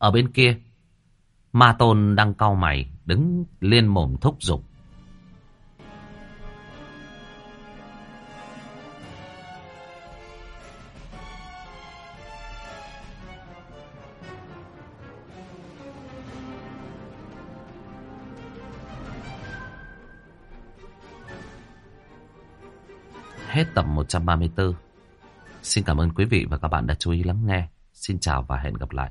Ở bên kia, Ma Tôn đang cau mày, đứng liên mồm thúc giục. Hết tập 134. Xin cảm ơn quý vị và các bạn đã chú ý lắng nghe. Xin chào và hẹn gặp lại.